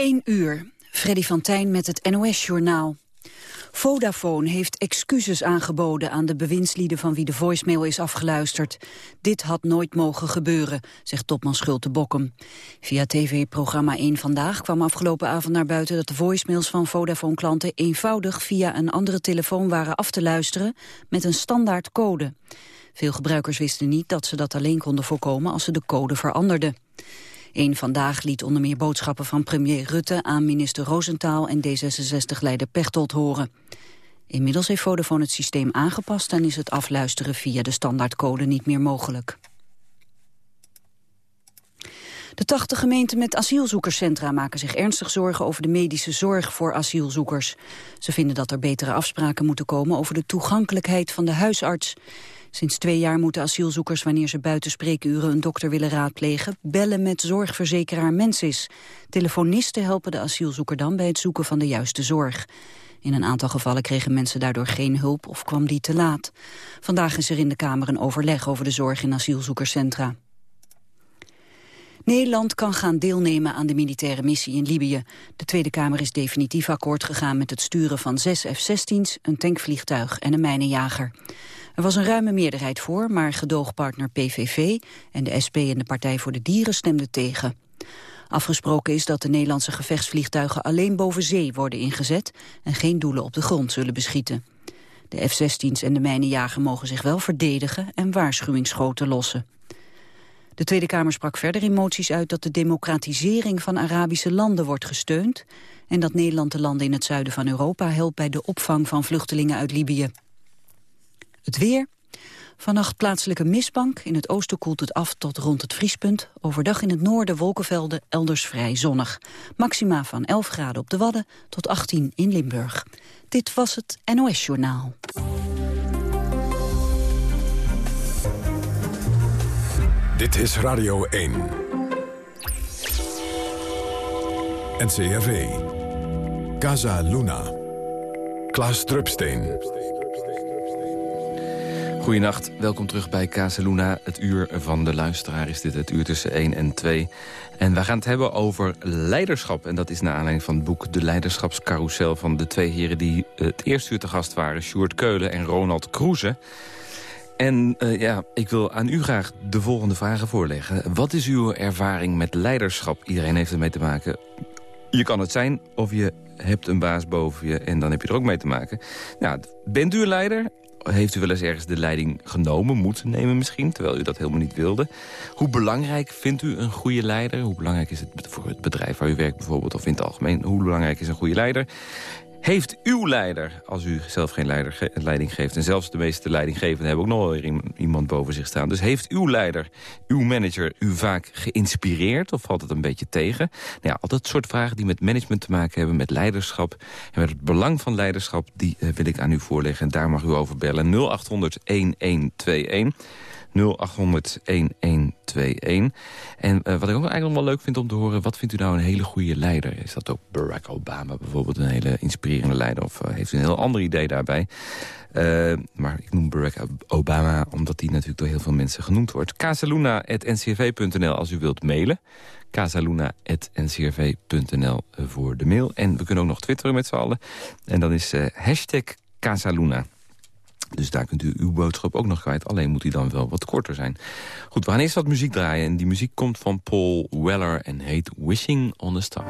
1 uur. Freddy van Tijn met het NOS-journaal. Vodafone heeft excuses aangeboden aan de bewindslieden van wie de voicemail is afgeluisterd. Dit had nooit mogen gebeuren, zegt topman Schulte Bokkum. Via tv-programma 1 Vandaag kwam afgelopen avond naar buiten dat de voicemails van Vodafone-klanten eenvoudig via een andere telefoon waren af te luisteren met een standaard code. Veel gebruikers wisten niet dat ze dat alleen konden voorkomen als ze de code veranderden. Eén Vandaag liet onder meer boodschappen van premier Rutte aan minister Roosentaal en D66-leider Pechtold horen. Inmiddels heeft Vodafone het systeem aangepast en is het afluisteren via de standaardcode niet meer mogelijk. De 80 gemeenten met asielzoekerscentra maken zich ernstig zorgen over de medische zorg voor asielzoekers. Ze vinden dat er betere afspraken moeten komen over de toegankelijkheid van de huisarts. Sinds twee jaar moeten asielzoekers wanneer ze buiten spreekuren een dokter willen raadplegen, bellen met zorgverzekeraar Mensis. Telefonisten helpen de asielzoeker dan bij het zoeken van de juiste zorg. In een aantal gevallen kregen mensen daardoor geen hulp of kwam die te laat. Vandaag is er in de Kamer een overleg over de zorg in asielzoekerscentra. Nederland kan gaan deelnemen aan de militaire missie in Libië. De Tweede Kamer is definitief akkoord gegaan met het sturen van zes F-16's, een tankvliegtuig en een mijnenjager. Er was een ruime meerderheid voor, maar gedoogpartner PVV en de SP en de Partij voor de Dieren stemden tegen. Afgesproken is dat de Nederlandse gevechtsvliegtuigen alleen boven zee worden ingezet en geen doelen op de grond zullen beschieten. De F-16's en de mijnenjager mogen zich wel verdedigen en waarschuwingsschoten lossen. De Tweede Kamer sprak verder in moties uit dat de democratisering van Arabische landen wordt gesteund en dat Nederland de landen in het zuiden van Europa helpt bij de opvang van vluchtelingen uit Libië. Het weer. Vannacht plaatselijke mistbank. In het oosten koelt het af tot rond het vriespunt. Overdag in het noorden wolkenvelden, elders vrij zonnig. Maxima van 11 graden op de Wadden tot 18 in Limburg. Dit was het NOS Journaal. Dit is Radio 1. NCRV. Casa Luna. Klaas Drupsteen. Goedenacht, welkom terug bij Casaluna. Het uur van de luisteraar is dit, het uur tussen 1 en 2. En we gaan het hebben over leiderschap. En dat is naar aanleiding van het boek De Leiderschapscarousel... van de twee heren die het eerste uur te gast waren. Sjoerd Keulen en Ronald Kroeze. En uh, ja, ik wil aan u graag de volgende vragen voorleggen. Wat is uw ervaring met leiderschap? Iedereen heeft ermee te maken. Je kan het zijn of je hebt een baas boven je en dan heb je er ook mee te maken. Nou, bent u een leider? heeft u wel eens ergens de leiding genomen, moeten nemen misschien... terwijl u dat helemaal niet wilde. Hoe belangrijk vindt u een goede leider? Hoe belangrijk is het voor het bedrijf waar u werkt bijvoorbeeld... of in het algemeen, hoe belangrijk is een goede leider? Heeft uw leider, als u zelf geen leider leiding geeft... en zelfs de meeste leidinggevenden hebben ook nog wel iemand boven zich staan... dus heeft uw leider, uw manager, u vaak geïnspireerd... of valt het een beetje tegen? Nou ja, al dat soort vragen die met management te maken hebben... met leiderschap en met het belang van leiderschap... die uh, wil ik aan u voorleggen en daar mag u over bellen. 0800-1121... 0800 1121. En uh, wat ik ook eigenlijk wel leuk vind om te horen... wat vindt u nou een hele goede leider? Is dat ook Barack Obama bijvoorbeeld een hele inspirerende leider? Of uh, heeft u een heel ander idee daarbij? Uh, maar ik noem Barack Obama omdat hij natuurlijk door heel veel mensen genoemd wordt. casaluna.ncrv.nl als u wilt mailen. casaluna.ncrv.nl voor de mail. En we kunnen ook nog twitteren met z'n allen. En dan is hashtag Casaluna. Dus daar kunt u uw boodschap ook nog kwijt. Alleen moet die dan wel wat korter zijn. Goed, we gaan eerst wat muziek draaien. En die muziek komt van Paul Weller en heet Wishing on a Star.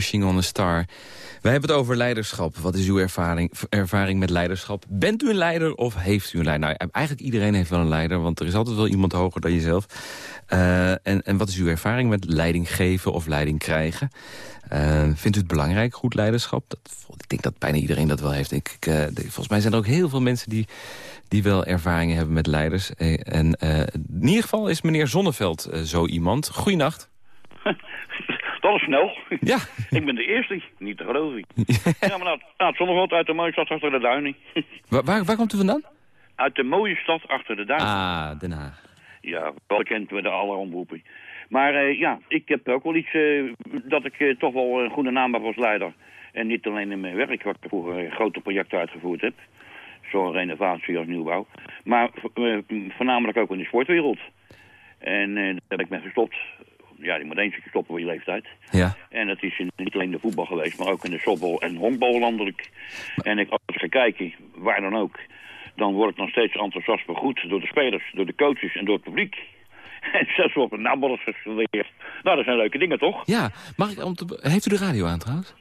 Wishing on a Star. Wij hebben het over leiderschap. Wat is uw ervaring, ervaring met leiderschap? Bent u een leider of heeft u een leider? Nou, eigenlijk iedereen heeft wel een leider, want er is altijd wel iemand hoger dan jezelf. Eh, en, en wat is uw ervaring met leiding geven of leiding krijgen? Eh, vindt u het belangrijk, goed leiderschap? Dat, ik denk dat bijna iedereen dat wel heeft. Ik, de- volgens mij zijn er ook heel veel mensen die, die wel ervaringen hebben met leiders. En in ieder geval is meneer Zonneveld zo iemand. Goeienacht. Is snel. Ja. ik ben de eerste, niet te geloven. ja, maar nou, nou, het uit de mooie stad achter de duinen. Waar, waar, waar komt u vandaan? uit de mooie stad achter de duinen. Ah, Den Haag. Ja, wel bekend met de alle omroepen. Maar eh, ja, ik heb ook wel iets eh, dat ik eh, toch wel een goede naam heb als leider. En niet alleen in mijn werk, wat ik vroeger grote projecten uitgevoerd heb. Zo'n renovatie als nieuwbouw. Maar voornamelijk ook in de sportwereld. En daar ben ik mee gestopt. Ja, je moet eens stoppen voor je leeftijd. Ja. En dat is in, niet alleen de voetbal geweest, maar ook in de softbal en honkbal landelijk. En ik, als ik ga kijken, waar dan ook, dan word ik nog steeds enthousiast goed door de spelers, door de coaches en door het publiek. En zelfs op een naambal geleerd. Nou, dat zijn leuke dingen, toch? Ja, mag ik, om te, heeft u de radio aan trouwens?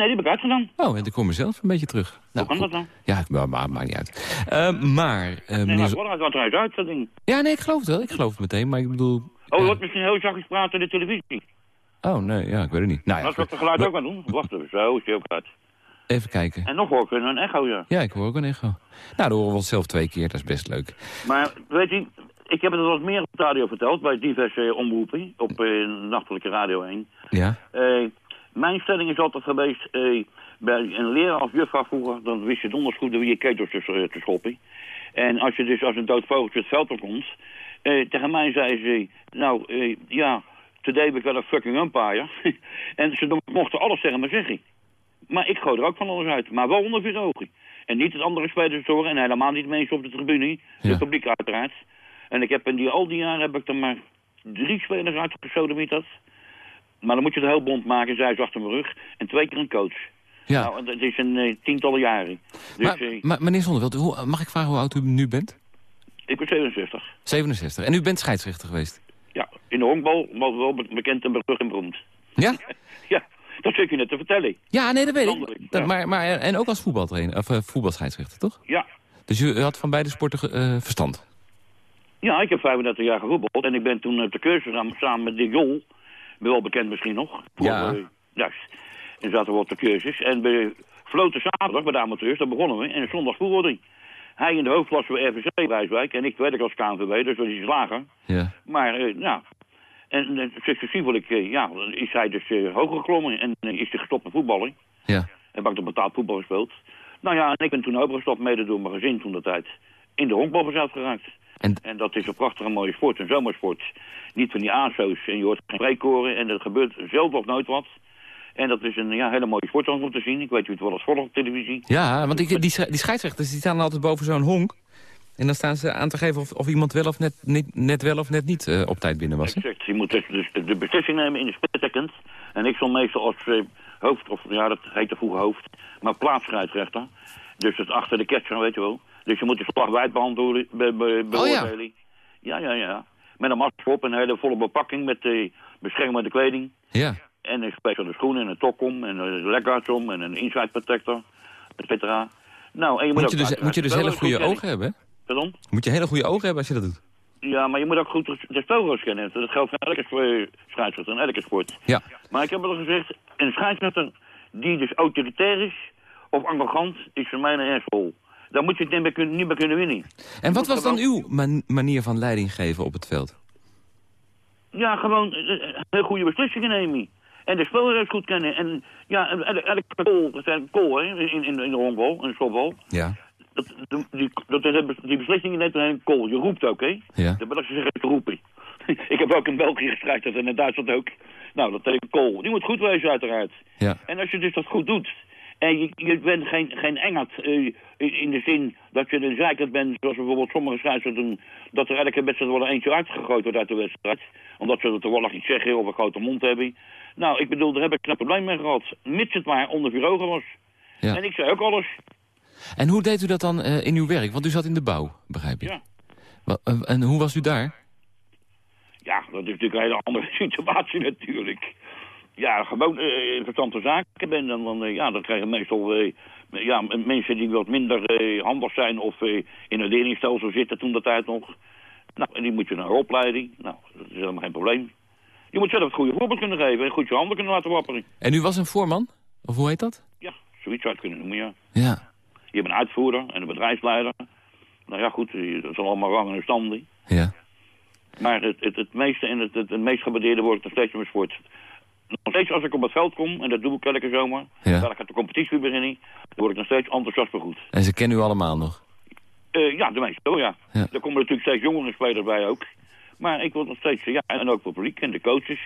Nee, die heb ik uitgedaan. Oh, en ik kom mezelf een beetje terug. Nou, Hoe kan goed. dat dan? Ja, maar, maar maakt niet uit. Eh, maar, eh, Nee, meneer... maar gaat eruit uit, dat ding? Ja, nee, ik geloof het wel. Ik geloof het meteen, maar ik bedoel... Oh, je wordt misschien heel zachtjes praten in de televisie. oh, nee, ja, ik weet het niet. Nou, ja, Dat goed. de geluid ook aan doen. Wacht even, zo ook uit. Even kijken. En nog hoor ik een echo, ja. Ja, ik hoor ook een echo. Nou, dan horen we onszelf twee keer. Dat is best leuk. Maar weet je, ik heb het al meer op de radio verteld, bij diverse omroepen, op eh, Nachtelijke Radio 1. Ja? Eh, mijn stelling is altijd geweest, eh, bij een leraar of juffrouw vroeger, dan wist je donders goed wie je ketels te, te schoppen. En als je dus als een dood vogeltje het veld op komt, eh, tegen mij zei ze, nou eh, ja, today we got a fucking umpire. en ze mochten alles tegen me zeggen. Maar ik gooi er ook van alles uit, maar wel onder vier ogen. En niet het andere spelers horen en helemaal niet mensen op de tribune, Ja. het publiek uiteraard. En ik heb in die, al die jaren heb ik er maar drie spelers dat. Maar dan moet je het heel bond maken, zij is achter mijn rug. En twee keer een coach. Ja. Nou, dat is een eh, tientallen jaren. Dus maar, eh, maar meneer Zonneveld, hoe, mag ik vragen hoe oud u nu bent? ik ben 67. 67. En u bent scheidsrechter geweest? Ja, in de honkbal, maar wel be- bekend en berucht en beroemd. Ja? Ja, dat zit je net te vertellen. Ja, nee, dat weet ik. Dat, ja. maar, maar, en ook als voetbaltrainer, of eh, voetbalscheidsrechter, toch? Ja, Dus u had van beide sporten verstand? Ja, ik heb 35 jaar gevoetbald en ik ben toen op de cursus samen met Dick Jol. Wel bekend misschien nog. Ja. Uh, juist. En zaten we op de cursus. En bij floten zaterdag bij de amateurs, daar begonnen we. En zondag voetbalde hij. In de hoofdklasse bij RVC Wijswijk en ik werk als KNVB, dus was hij slager. Ja. Maar uh, ja, en uh, successievelijk uh, ja, is hij dus hoger geklommen en is hij gestopt met voetballen. Ja. Heb ik op betaald voetbal gespeeld. Nou ja, en ik ben toen overgestapt, mede door mijn gezin toen de tijd, in de honkbal geraakt. En... en dat is een prachtige mooie sport, een zomersport. Niet van die ASO's en je hoort geen spreekkoren en er gebeurt zelf of nooit wat. En dat is een ja, hele mooie sport om te zien. Ik weet u het wel eens volgt op televisie. Ja, want ik, die, die scheidsrechters die staan altijd boven zo'n honk. En dan staan ze aan te geven of, of iemand wel of net, niet, net wel of net niet uh, op tijd binnen was. Hè? Exact. Je moet dus, dus de beslissing nemen in de split second. En ik zal meestal als uh, hoofd, of ja, dat heette vroeger hoofd, maar plaatsscheidsrechter. Dus het achter de catcher, weet je wel. Dus je moet de slag wijd behandelen, be, be, beoordelen. Oh, ja. ja, ja, ja. Met een masker op, een hele volle bepakking met de beschermende kleding. Ja. En een speciale schoenen en een tok om en een legguards om en een inside protector, et cetera. Nou, en je moet, moet je ook dus, moet je dus hele goede ogen hebben? Pardon? Moet je hele goede ogen hebben als je dat doet? Ja, maar je moet ook goed de spelregels kennen. Dat geldt voor elke scheidsrechter en elke sport. Ja. Maar ik heb al gezegd, een scheidsrechter die dus autoritair is of arrogant, is voor mij een asshole. Daar moet je het niet meer kunnen, niet meer kunnen winnen. En wat was dan uw man manier van leiding geven op het veld? Ja, gewoon uh, heel goede beslissingen nemen. En de spelregels goed kennen. En ja, elke dat zijn hè, in, in, in de honkbal, in de. Ja. Dat, die, dat, die beslissingen net een goal. Je roept ook, hè? Ja. Dat ik zeggen, roepen. ik heb ook in België gestrijd en in Duitsland ook. Nou, dat betekent goal. Die moet goed wezen, uiteraard. Ja. En als je dus dat goed doet, en je, je bent geen, geen engert uh, in de zin dat je een zeikert bent, zoals bijvoorbeeld sommige scheidsrechters doen, dat er elke wedstrijd wel eentje uitgegooid wordt uit de wedstrijd. Omdat ze er toevallig iets zeggen of een grote mond hebben. Nou, ik bedoel, daar heb ik geen probleem mee gehad. Mits het maar onder vier ogen was. Ja. En ik zei ook alles. En hoe deed u dat dan uh, in uw werk? Want u zat in de bouw, begrijp ik. Ja. Uh, en hoe was u daar? Ja, dat is natuurlijk een hele andere situatie natuurlijk ja, gewoon uh, interessante zaken ben, dan, dan, uh, ja, dan krijgen meestal uh, ja, mensen die wat minder handig zijn of in een leerlingstelsel zitten toen dat tijd nog. Nou, en die moet je naar opleiding. Nou, dat is helemaal geen probleem. Je moet zelf het goede voorbeeld kunnen geven en goed je handen kunnen laten wapperen. En u was een voorman? Of hoe heet dat? Ja, zoiets zou je het kunnen noemen, ja. Ja. Je hebt een uitvoerder en een bedrijfsleider. Nou ja, goed, dat zijn allemaal rangen en standen. Ja. Maar het, het, het meeste en het, het, het meest gewaardeerde wordt nog steeds in mijn sport nog steeds als ik op het veld kom, en dat doe ik elke zomer, ja. dan gaat de competitie beginnen, dan word ik nog steeds enthousiast goed. En ze kennen u allemaal nog? Uh, ja, de meeste, oh ja. ja. Er komen natuurlijk steeds jongere spelers bij ook. Maar ik word nog steeds, ja, en ook het publiek en de coaches.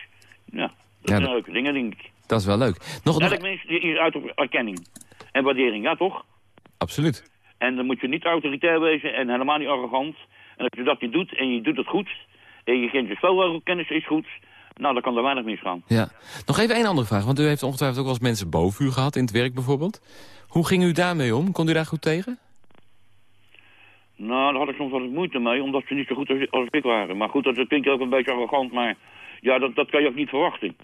Ja, dat Ja, zijn leuke dingen, denk ik. Dat is wel leuk. Nog, nog... Elk mens die is uit op erkenning en waardering, ja toch? Absoluut. En dan moet je niet autoritair wezen en helemaal niet arrogant. En als je dat niet doet en je doet het goed, en je kent je spelregelkennis is goed, nou dan kan er weinig misgaan. Ja. Nog even één andere vraag, want u heeft ongetwijfeld ook wel eens mensen boven u gehad in het werk bijvoorbeeld. Hoe ging u daarmee om? Kon u daar goed tegen? Nou, daar had ik soms wel eens moeite mee, omdat ze niet zo goed als, als ik waren. Maar goed, dat, klinkt ook een beetje arrogant, maar ja, dat, dat kan je ook niet verwachten.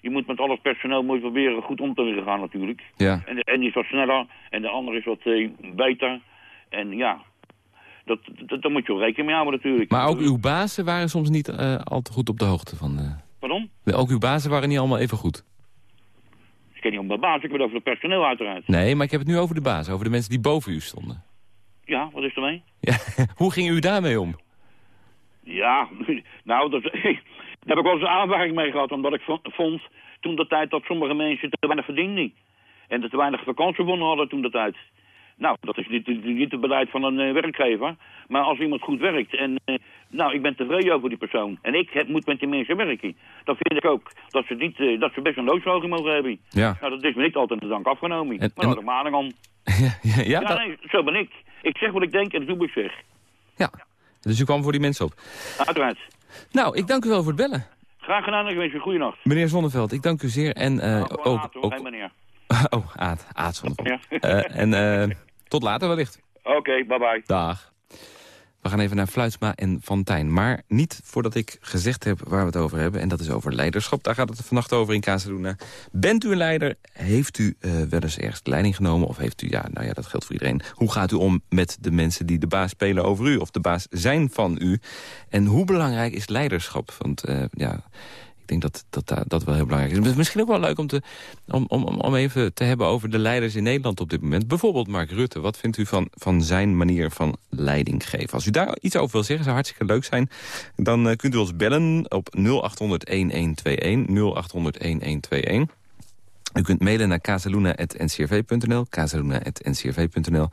Je moet met alles personeel moet proberen goed om te willen gaan natuurlijk. Ja. En de is wat sneller en de ander is wat eh, beter. En ja, dat, dat, daar moet je wel rekening mee houden natuurlijk. Maar ook uw bazen waren soms niet eh, al te goed op de hoogte van... eh, Pardon? Ook uw bazen waren niet allemaal even goed. Ik ken niet om de baas, ik ben over het personeel uiteraard. Nee, maar ik heb het nu over de bazen, over de mensen die boven u stonden. Ja, wat is er mee? Ja. Hoe ging u daarmee om? Ja, nou, dat, daar heb ik wel eens een aanvaring mee gehad. Omdat ik vo- vond toen de tijd dat sommige mensen te weinig verdienden. En dat te weinig vakantiebonnen hadden toen de tijd. Nou, dat is niet, niet het beleid van een eh, werkgever. Maar als iemand goed werkt en... eh, nou, ik ben tevreden over die persoon. En ik heb, moet met die mensen werken. Dan vind ik ook dat ze, niet, eh, dat ze best een loonsverhoging mogen hebben. Ja. Nou, dat is me niet altijd de dank afgenomen. En- maar en- dat ja, ja, ja, Ja, dat- nee, zo ben ik. Ik zeg wat ik denk en dat doe wat ik zeg. ja. Dus u kwam voor die mensen op. Uiteraard. Nou, ik dank u wel voor het bellen. Graag gedaan en ik wens je een goede nacht. Meneer Zonneveld, ik dank u zeer. En eh, Nou, ook... later, hoor. ook meneer. oh, Aad. Aad Zonneveld. Ja. Eh, en eh, tot later wellicht. Oké, bye bye. Dag. We gaan even naar Fluitsma en Fantijn. Maar niet voordat ik gezegd heb waar we het over hebben. En dat is over leiderschap. Daar gaat het vannacht over in Casaluna. Bent u een leider? Heeft u uh, wel eens ergens leiding genomen? Of heeft u, ja, nou ja, dat geldt voor iedereen. Hoe gaat u om met de mensen die de baas spelen over u? Of de baas zijn van u? En hoe belangrijk is leiderschap? Want uh, ja ik denk dat dat, dat wel heel belangrijk is. Misschien ook wel leuk om, te, om, om, om even te hebben over de leiders in Nederland op dit moment. Bijvoorbeeld Mark Rutte. Wat vindt u van, van zijn manier van leiding geven? Als u daar iets over wil zeggen, zou hartstikke leuk zijn. Dan uh, kunt u ons bellen op 0800-1121. 0800-1121. U kunt mailen naar casaluna.ncrv.nl, casaluna.ncrv.nl.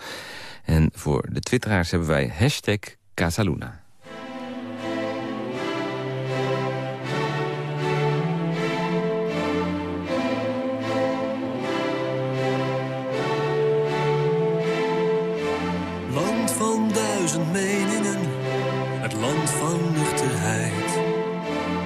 En voor de twitteraars hebben wij hashtag Casaluna.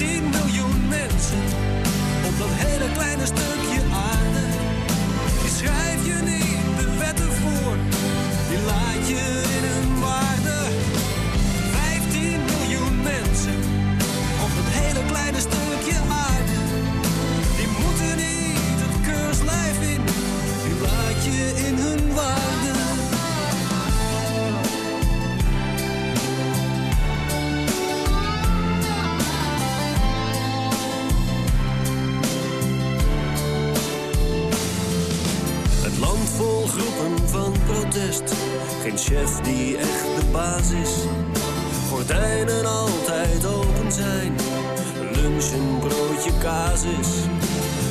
10 miljoen mensen op dat hele kleine stukje aarde. Die schrijf je niet de wetten voor, die laat je in hun waarde. 15 miljoen mensen op dat hele kleine stukje aarde. Die moeten niet het keurslijf in, die laat je in hun waarde. Die echt de baas is. Gordijnen altijd open zijn. Lunch een broodje kaas is.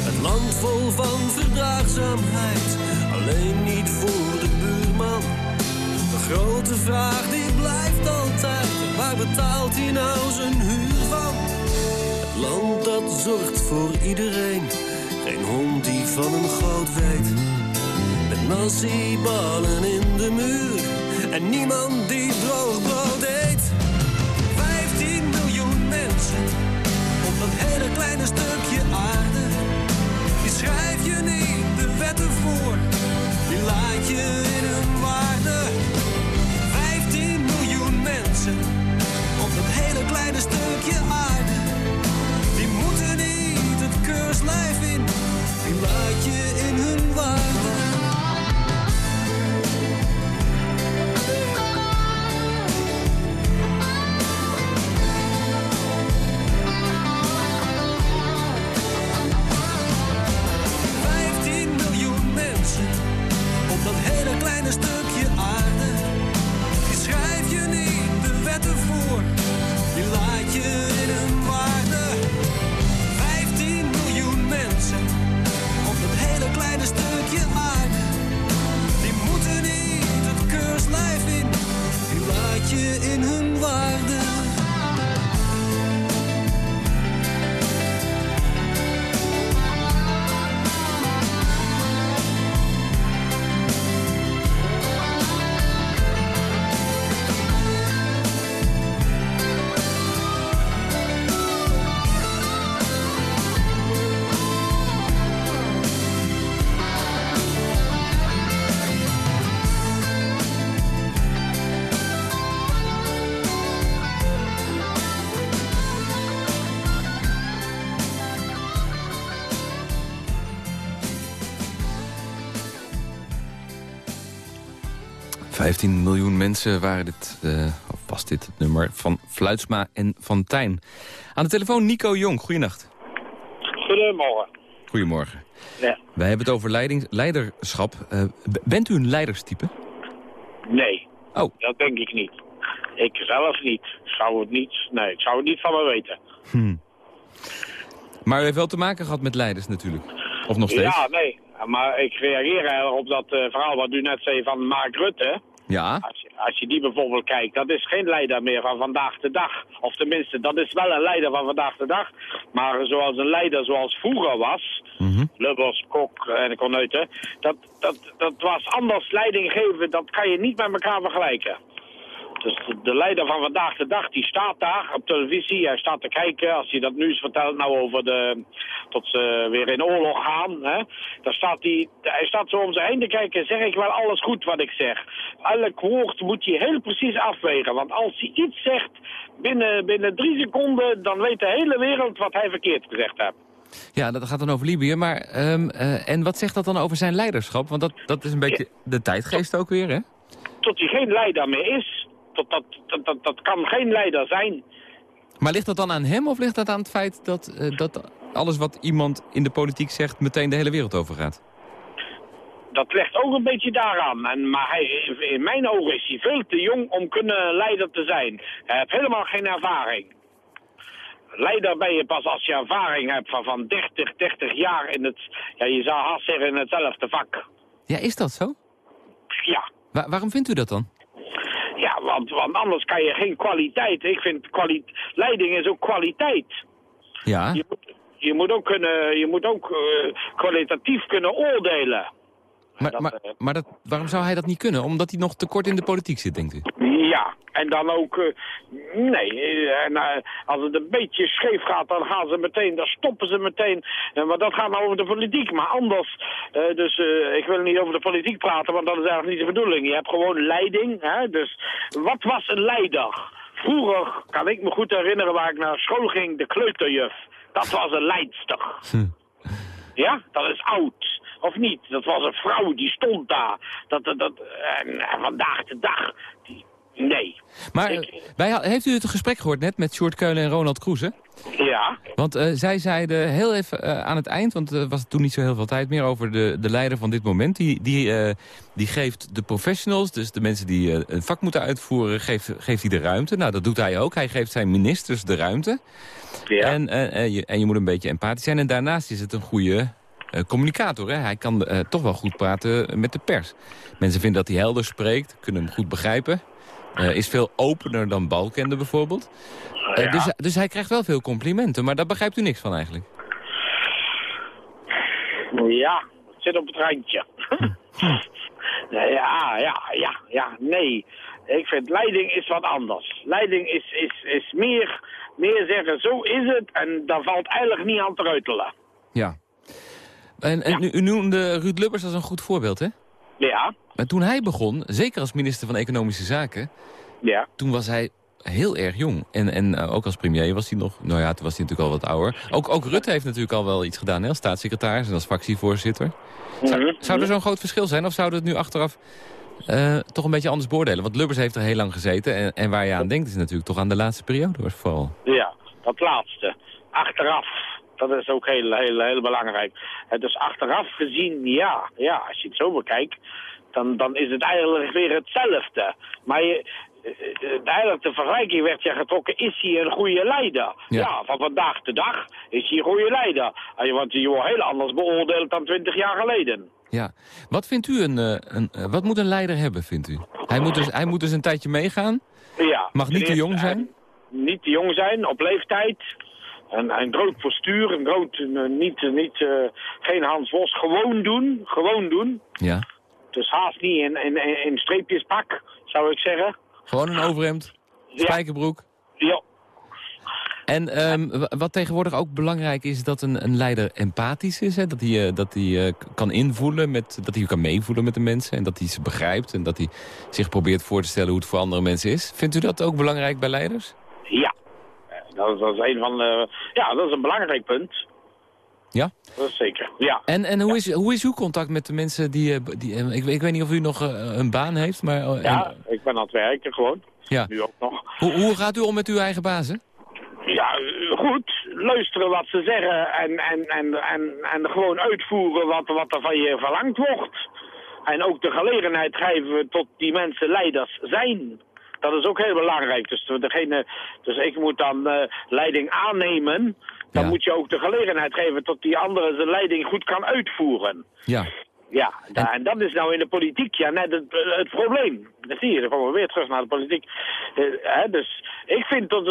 Het land vol van verdraagzaamheid. Alleen niet voor de buurman. De grote vraag die blijft altijd. Waar betaalt hij nou zijn huur van? Het land dat zorgt voor iedereen. Geen hond die van een goot weet ballen in de muur en niemand die droog brood eet. 15 miljoen mensen op dat hele kleine stukje aarde. Die schrijf je niet de wetten voor, die laat je in hun waarde. 15 miljoen mensen op dat hele kleine stukje aarde. Die moeten niet het keurslijf in, die laat je in hun miljoen mensen waren dit, uh, of was dit het nummer van Fluitsma en Van Tijn. Aan de telefoon Nico Jong, goeienacht. Goedemorgen. Goedemorgen. Ja. Wij hebben het over leiding, leiderschap. Uh, bent u een leiderstype? Nee, oh. dat denk ik niet. Ik zelf niet. Zou het niet. Nee, ik zou het niet van me weten. Hmm. Maar u heeft wel te maken gehad met leiders natuurlijk. Of nog steeds? Ja, nee. Maar ik reageer eigenlijk op dat uh, verhaal wat u net zei van Mark Rutte. Ja. Als je, als je die bijvoorbeeld kijkt, dat is geen leider meer van vandaag de dag. Of tenminste, dat is wel een leider van vandaag de dag. Maar zoals een leider zoals vroeger was, Mhm. Lubbers, Kok en Cornuiten, dat, dat, dat was anders leiding geven, dat kan je niet met elkaar vergelijken. Dus de, de leider van vandaag de dag, die staat daar op televisie. Hij staat te kijken, als hij dat nieuws vertelt nou over de... tot ze weer in oorlog gaan, hè. Dan staat hij, hij staat zo om zich heen te kijken, zeg ik wel alles goed wat ik zeg. Elk woord moet hij heel precies afwegen. Want als hij iets zegt, binnen, binnen drie seconden, dan weet de hele wereld wat hij verkeerd gezegd heeft. Ja, dat gaat dan over Libië. Maar, ehm, eh, en wat zegt dat dan over zijn leiderschap? Want dat, dat is een beetje de tijdgeest ook weer, hè? Tot hij geen leider meer is. Dat, dat, dat, dat kan geen leider zijn. Maar ligt dat dan aan hem of ligt dat aan het feit dat, eh, dat alles wat iemand in de politiek zegt... meteen de hele wereld overgaat? Dat ligt ook een beetje daaraan. En, maar hij, in mijn ogen is hij veel te jong om kunnen leider te zijn. Hij heeft helemaal geen ervaring. Leider ben je pas als je ervaring hebt van, van 30, 30 jaar in het... Ja, je zou haast zeggen in hetzelfde vak. Ja, is dat zo? Ja. Wa- waarom vindt u dat dan? Ja, want, want anders kan je geen kwaliteit. Ik vind kwali leiding is ook kwaliteit. Ja, Je moet, je moet ook, kunnen, je moet ook eh, kwalitatief kunnen oordelen. Maar, dat, maar, eh, maar dat, waarom zou hij dat niet kunnen? Omdat hij nog te kort in de politiek zit, denkt u? Ja, en dan ook... eh, nee, eh, en, als het een beetje scheef gaat, dan gaan ze meteen, dan stoppen ze meteen. Maar dat gaat nou over de politiek. Maar anders, dus ik wil niet over de politiek praten, want dat is eigenlijk niet de bedoeling. Je hebt gewoon leiding, hè. Dus wat was een leider? Vroeger, kan ik me goed herinneren, waar ik naar school ging, de kleuterjuf. Dat was een leidster. Ja, dat is oud. Of niet? Dat was een vrouw, die stond daar. Dat, dat, dat, en, en vandaag de dag, die, nee. Maar Ik- eh, wij, heeft u het gesprek gehoord net met Sjoerd Keulen en Ronald Kroes, Ja, Want eh, zij zeiden heel even eh, aan het eind, want er was toen niet zo heel veel tijd meer over de, de leider van dit moment. Die, die, eh, die geeft de professionals, dus de mensen die eh, een vak moeten uitvoeren, geeft, geeft hij de ruimte. Nou, dat doet hij ook. Hij geeft zijn ministers de ruimte. ja. En, eh, eh, je, en je moet een beetje empathisch zijn. En daarnaast is het een goede eh, communicator. Hè? Hij kan eh, toch wel goed praten met de pers. Mensen vinden dat hij helder spreekt, kunnen hem goed begrijpen. Eh, is veel opener dan Balkende bijvoorbeeld. Eh, Ja. dus, dus hij krijgt wel veel complimenten, maar daar begrijpt u niks van eigenlijk. ja, het zit op het randje. Ja, ja, ja, ja, nee. Ik vind leiding is wat anders. Leiding is, is, is meer, meer zeggen, zo is het, en daar valt eigenlijk niet aan te reutelen. Ja. En, en u, u noemde Ruud Lubbers als een goed voorbeeld, hè? Ja, Maar toen hij begon, zeker als minister van Economische Zaken... ja, toen was hij heel erg jong. En, en eh, ook als premier was hij nog... Nou ja, toen was hij natuurlijk al wat ouder. Ook, ook Rutte heeft natuurlijk al wel iets gedaan, hè? Als staatssecretaris en als fractievoorzitter. Zou, Mhm. zou er zo'n groot verschil zijn? Of zouden we het nu achteraf eh, toch een beetje anders beoordelen? Want Lubbers heeft er heel lang gezeten. En, en waar je aan denkt is natuurlijk toch aan de laatste periode vooral. ja, dat laatste. Achteraf, dat is ook heel, heel, heel belangrijk. Is achteraf gezien, ja, ja, als je het zo bekijkt, dan, dan is het eigenlijk weer hetzelfde. Maar je, eh, eh, eigenlijk de vergelijking werd ja getrokken, is hij een goede leider? Ja. Ja, van vandaag de dag is hij een goede leider. Eh, Want je wordt heel anders beoordeeld dan twintig jaar geleden. Ja. Wat vindt u een, eh, een wat moet een leider hebben, vindt u? Hij moet dus, hij moet dus een tijdje meegaan. Ja. Mag niet te jong zijn? Niet te jong zijn, op leeftijd. Een, een groot postuur, een groot, eh, niet, niet, eh, geen Hans Bos, gewoon doen, gewoon doen. Ja. Dus haast niet in, in, in streepjespak, zou ik zeggen. Gewoon een overhemd, Ja, spijkerbroek. ja, En ehm, wa- wat tegenwoordig ook belangrijk is, dat een, een leider empathisch is. Hè? Dat hij, eh, dat hij kan invoelen, met, dat hij kan meevoelen met de mensen. En dat hij ze begrijpt en dat hij zich probeert voor te stellen hoe het voor andere mensen is. Vindt u dat ook belangrijk bij leiders? ja. Eh, Dat is, dat is een van de, ja, dat is een belangrijk punt. Ja? Dat is zeker, ja. En, en hoe, is, hoe is uw contact met de mensen die... eh, die eh, ik, ik weet niet of u nog eh, een baan heeft, maar... eh, Ja, en- ik ben aan het werken gewoon. ja. Nu ook nog. Hoe, hoe gaat u om met uw eigen bazen? Ja, eh, goed. Luisteren wat ze zeggen en, en, en, en, en gewoon uitvoeren wat, wat er van je verlangd wordt. En ook de gelegenheid geven tot die mensen leiders zijn. Dat is ook heel belangrijk. Dus, degene, dus ik moet dan eh, leiding aannemen. Dan Ja. moet je ook de gelegenheid geven tot die andere zijn leiding goed kan uitvoeren. Ja. Ja, da- en dat is nou in de politiek ja net het, het probleem. Dat zie je, dan komen we weer terug naar de politiek. Eh, hè, dus ik vind dat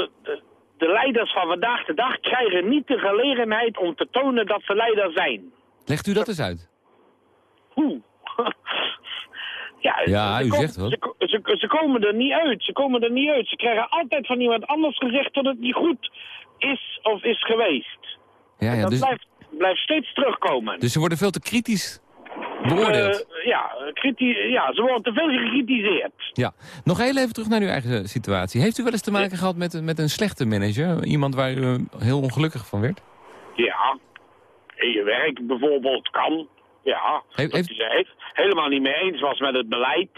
de leiders van vandaag de dag krijgen niet de gelegenheid om te tonen dat ze leider zijn. Legt u dat eens uit. Hoe? ja, Ja, ze u zegt wel. Ze, ze, ze komen er niet uit. Ze komen er niet uit. Ze krijgen altijd van iemand anders gezegd dat het niet goed is of is geweest. Ja, ja, dat dus, blijft, blijft steeds terugkomen. dus ze worden veel te kritisch beoordeeld. Eh, ja, ja, ze worden te veel gekritiseerd. Ja, nog heel even terug naar uw eigen situatie. Heeft u wel eens te maken gehad met, met een slechte manager? Iemand waar u heel ongelukkig van werd? Ja, in je werk bijvoorbeeld kan. Ja, Heeft- dat heeft- hij het helemaal niet mee eens was met het beleid.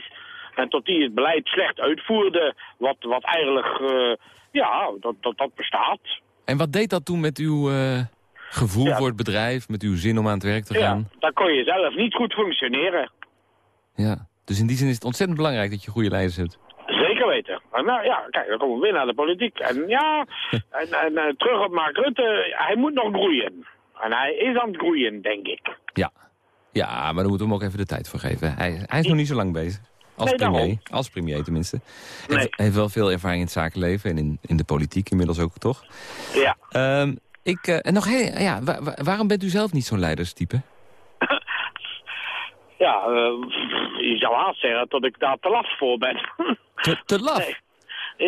En tot hij het beleid slecht uitvoerde, wat, wat eigenlijk, eh, ja, dat, dat, dat bestaat. En wat deed dat toen met uw eh, gevoel Ja. voor het bedrijf, met uw zin om aan het werk te Ja, gaan? dan kon je zelf niet goed functioneren. Ja. Dus in die zin is het ontzettend belangrijk dat je goede leiders hebt. Zeker weten. Maar nou ja, kijk, dan komen we weer naar de politiek. En ja, en, en eh, terug op Mark Rutte, hij moet nog groeien. En hij is aan het groeien, denk ik. Ja. Ja, maar daar moeten we hem ook even de tijd voor geven. Hij, hij is nog niet zo lang bezig. Als Nee, premier. Als premier tenminste. Hij Nee. heeft- wel veel ervaring in het zakenleven en in, in de politiek inmiddels ook, toch? Ja. Ehm, ik, eh, en nog heel, ja, wa- wa- waarom bent u zelf niet zo'n leiderstype? Ja, eh, je zou haast zeggen dat ik daar te laf voor ben. Te, te laf? Nee.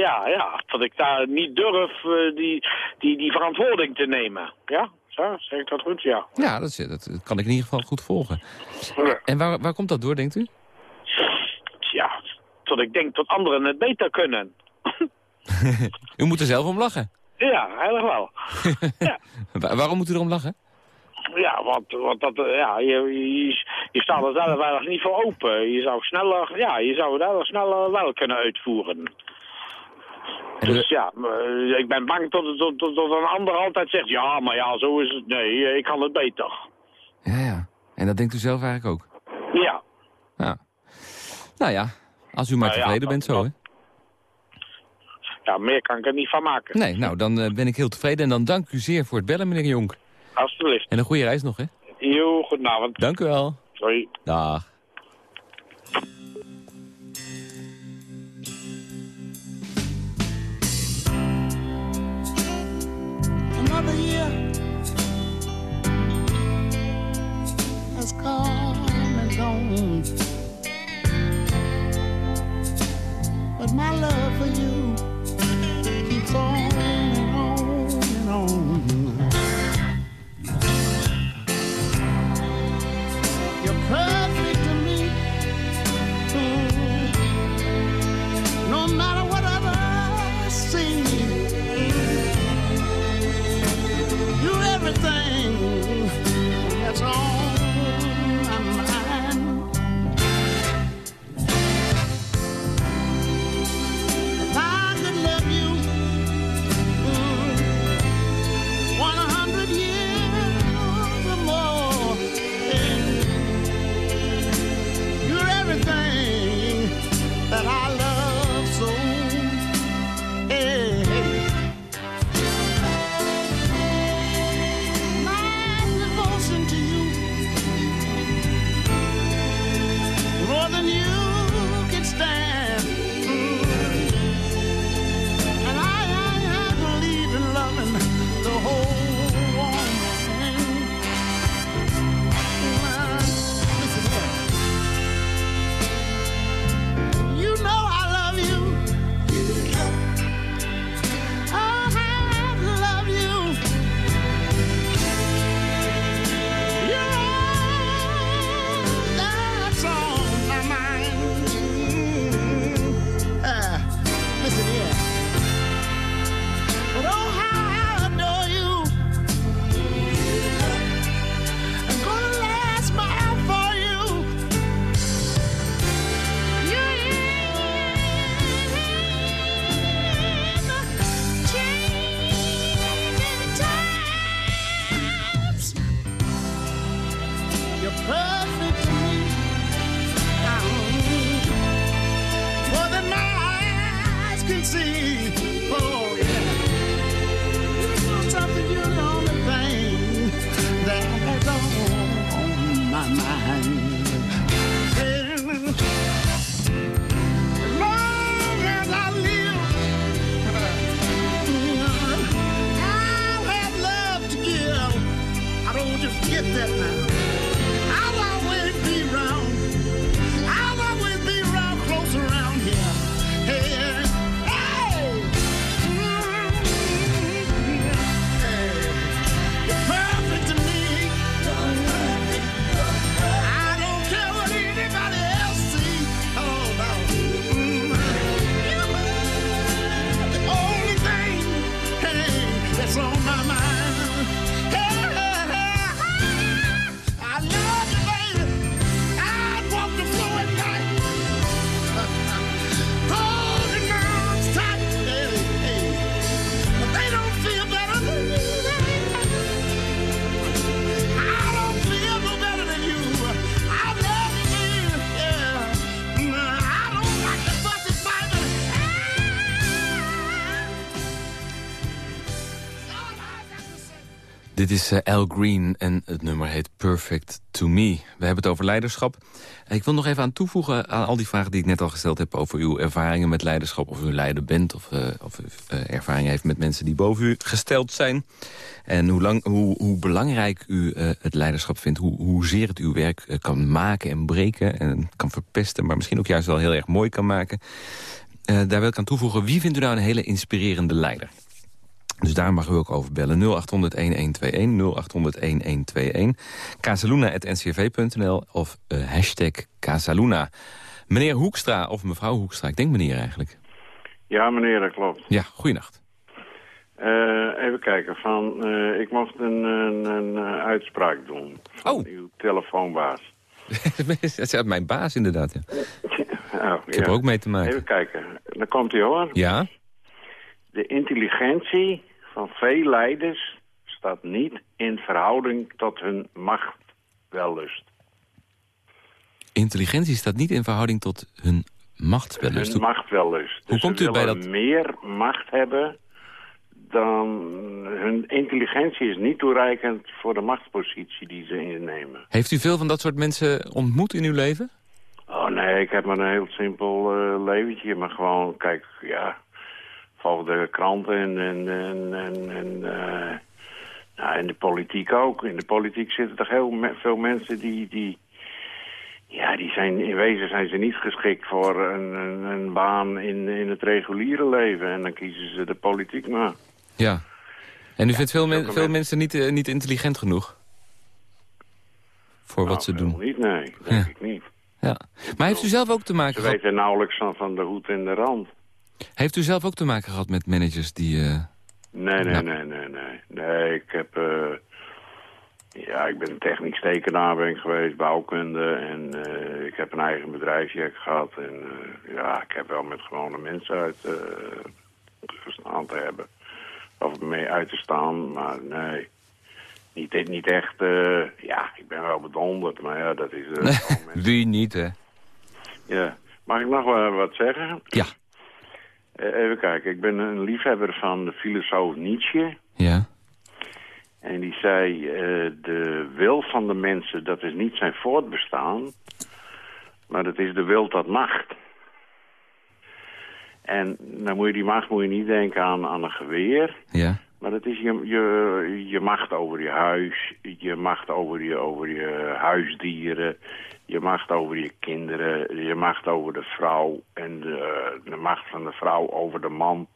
Ja, ja, dat ik daar niet durf eh, die, die, die verantwoording te nemen. Ja, zo, zeg ik dat goed? Ja. Ja, dat, is- dat, dat kan ik in ieder geval goed volgen. Ja. En waar, waar komt dat door, denkt u? Ja, tot ik denk dat anderen het beter kunnen. U moet er zelf om lachen. Ja, eigenlijk wel. ja. Wa- waarom moet u erom lachen? Ja, want, want dat, eh, ja, je, je, je staat er zelf eigenlijk niet voor open. Je zou sneller, ja, je zou het wel sneller wel kunnen uitvoeren. Dus ja, eh, ik ben bang tot, tot, tot, tot een ander altijd zegt, ja, maar ja, zo is het. Nee, eh, ik kan het beter. Ja, ja. En dat denkt u zelf eigenlijk ook? Ja, Ja. Nou ja, als u maar Nou ja, tevreden dat- bent zo, hè? ja, meer kan ik er niet van maken. Nee, nou, dan eh, ben ik heel tevreden. En dan dank u zeer voor het bellen, meneer Jonk. Alsjeblieft. En een goede reis nog, hè? Jo, goedenavond. Dank u wel. Sorry. Dag. Year has come and gone. But my love for you keeps on and on and on. Is uh, Al Green en het nummer heet Perfect to Me. We hebben het over leiderschap. Ik wil nog even aan toevoegen aan al die vragen die ik net al gesteld heb... over uw ervaringen met leiderschap, of u leider bent... of, uh, of ervaring heeft met mensen die boven u gesteld zijn. En hoe, lang, hoe, hoe belangrijk u het leiderschap vindt. Hoe, hoezeer het uw werk kan maken en breken en kan verpesten... maar misschien ook juist wel heel erg mooi kan maken. daar wil ik aan toevoegen, wie vindt u nou een hele inspirerende leider? Dus daar mag u ook over bellen. 0800-1121, 0800-1121. Casaluna.ncrv.nl of uh, hashtag Casaluna. Meneer Hoekstra of mevrouw Hoekstra, ik denk meneer eigenlijk. Ja, meneer, dat klopt. Ja, goeienacht. Uh, even kijken, van, uh, ik mocht een, een, een uitspraak doen van oh. uw telefoonbaas. dat is mijn baas inderdaad, ja. oh, ik heb er ook mee te maken. Even kijken, dan komt hij hoor. Ja? De intelligentie van veel leiders staat niet in verhouding tot hun machtwellust. Intelligentie staat niet in verhouding tot hun machtwellust? Hun machtwellust. Hoe dus komt u bij dat... meer macht hebben dan... Hun intelligentie is niet toereikend voor de machtspositie die ze innemen. Heeft u veel van dat soort mensen ontmoet in uw leven? Oh nee, ik heb maar een heel simpel uh, leventje. Maar gewoon, kijk, ja volg de kranten en, en, en, en, en uh, nou, in de politiek ook. In de politiek zitten toch heel me veel mensen die, die, ja, die zijn, in wezen zijn ze niet geschikt voor een, een, een, baan in, in het reguliere leven. En dan kiezen ze de politiek maar. Ja. En u ja, vindt veel, men, veel mensen niet, uh, niet intelligent genoeg? Voor nou, wat ze doen? niet, nee. Denk ja. ik niet. Ja. Maar heeft u zelf ook te maken Ze weten nauwelijks van, van de hoed en de rand. Heeft u zelf ook te maken gehad met managers die... Uh... Nee, nee, nee, nee, nee. Nee, ik heb... Uh, ja, ik ben technisch tekenaar ben ik geweest, bouwkunde. En uh, ik heb een eigen bedrijfje gehad. En ja, ik heb wel met gewone mensen uit gestaan te hebben. Of mee uit te staan, maar nee. Niet, niet echt... ja, ik ben wel bedonderd, maar ja, dat is... Wie niet, hè? Ja. Mag ik nog wel wat zeggen? Ja. Even kijken, ik ben een liefhebber van de filosoof Nietzsche. Ja. En die zei, uh, de wil van de mensen, dat is niet zijn voortbestaan, maar dat is de wil tot macht. En dan moet je die macht moet je niet denken aan, aan een geweer, ja. Maar dat is je, je, je macht over je huis, je macht over je, over je huisdieren, je macht over je kinderen, je macht over de vrouw en de, de macht van de vrouw over de man.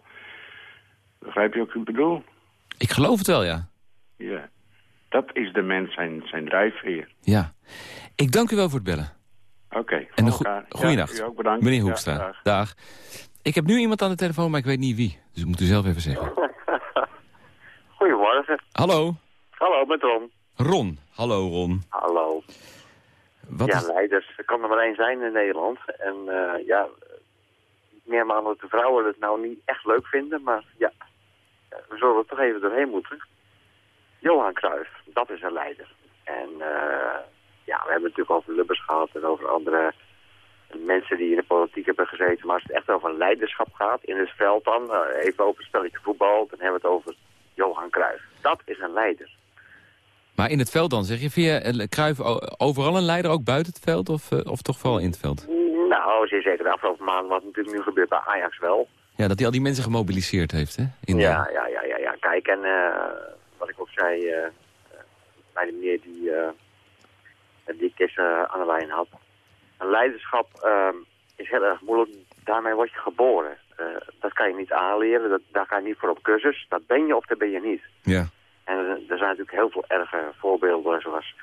Begrijp je wat ik bedoel? Ik geloof het wel, ja. Ja, dat is de mens zijn, zijn drijfveer. Ja. Ik dank u wel voor het bellen. Oké, okay, En een go goeienacht. Ja, u ook bedankt. Meneer Hoekstra, ja, dag. dag. Ik heb nu iemand aan de telefoon, maar ik weet niet wie. Dus ik moet u zelf even zeggen. Goedemorgen. Hallo. Hallo, met Ron. Ron. Hallo, Ron. Hallo. Wat ja, is... leiders. Er kan er maar één zijn in Nederland. En uh, ja, meer maar dat de vrouwen het nou niet echt leuk vinden. Maar ja, we zullen er toch even doorheen moeten. Johan Cruijff, dat is een leider. En uh, ja, we hebben het natuurlijk over Lubbers gehad en over andere mensen die in de politiek hebben gezeten. Maar als het echt over leiderschap gaat, in het veld dan, uh, even over het spelletje voetbal, dan hebben we het over Johan Cruijff. Dat is een leider. Maar in het veld dan, zeg je via Cruijff overal een leider, ook buiten het veld of, uh, of toch vooral in het veld? Nou, zeer zeker de afgelopen maanden, wat natuurlijk nu gebeurt bij Ajax wel. Ja, dat hij al die mensen gemobiliseerd heeft, hè? In ja, de... ja, ja, ja, ja. Kijk, en uh, wat ik ook zei, uh, bij de meneer die, die Kis aan de lijn had. Een leiderschap is heel erg moeilijk, daarmee word je geboren. Dat kan je niet aanleren, dat, daar ga je niet voor op cursus. Dat ben je of dat ben je niet. Ja. En er zijn natuurlijk heel veel erge voorbeelden, zoals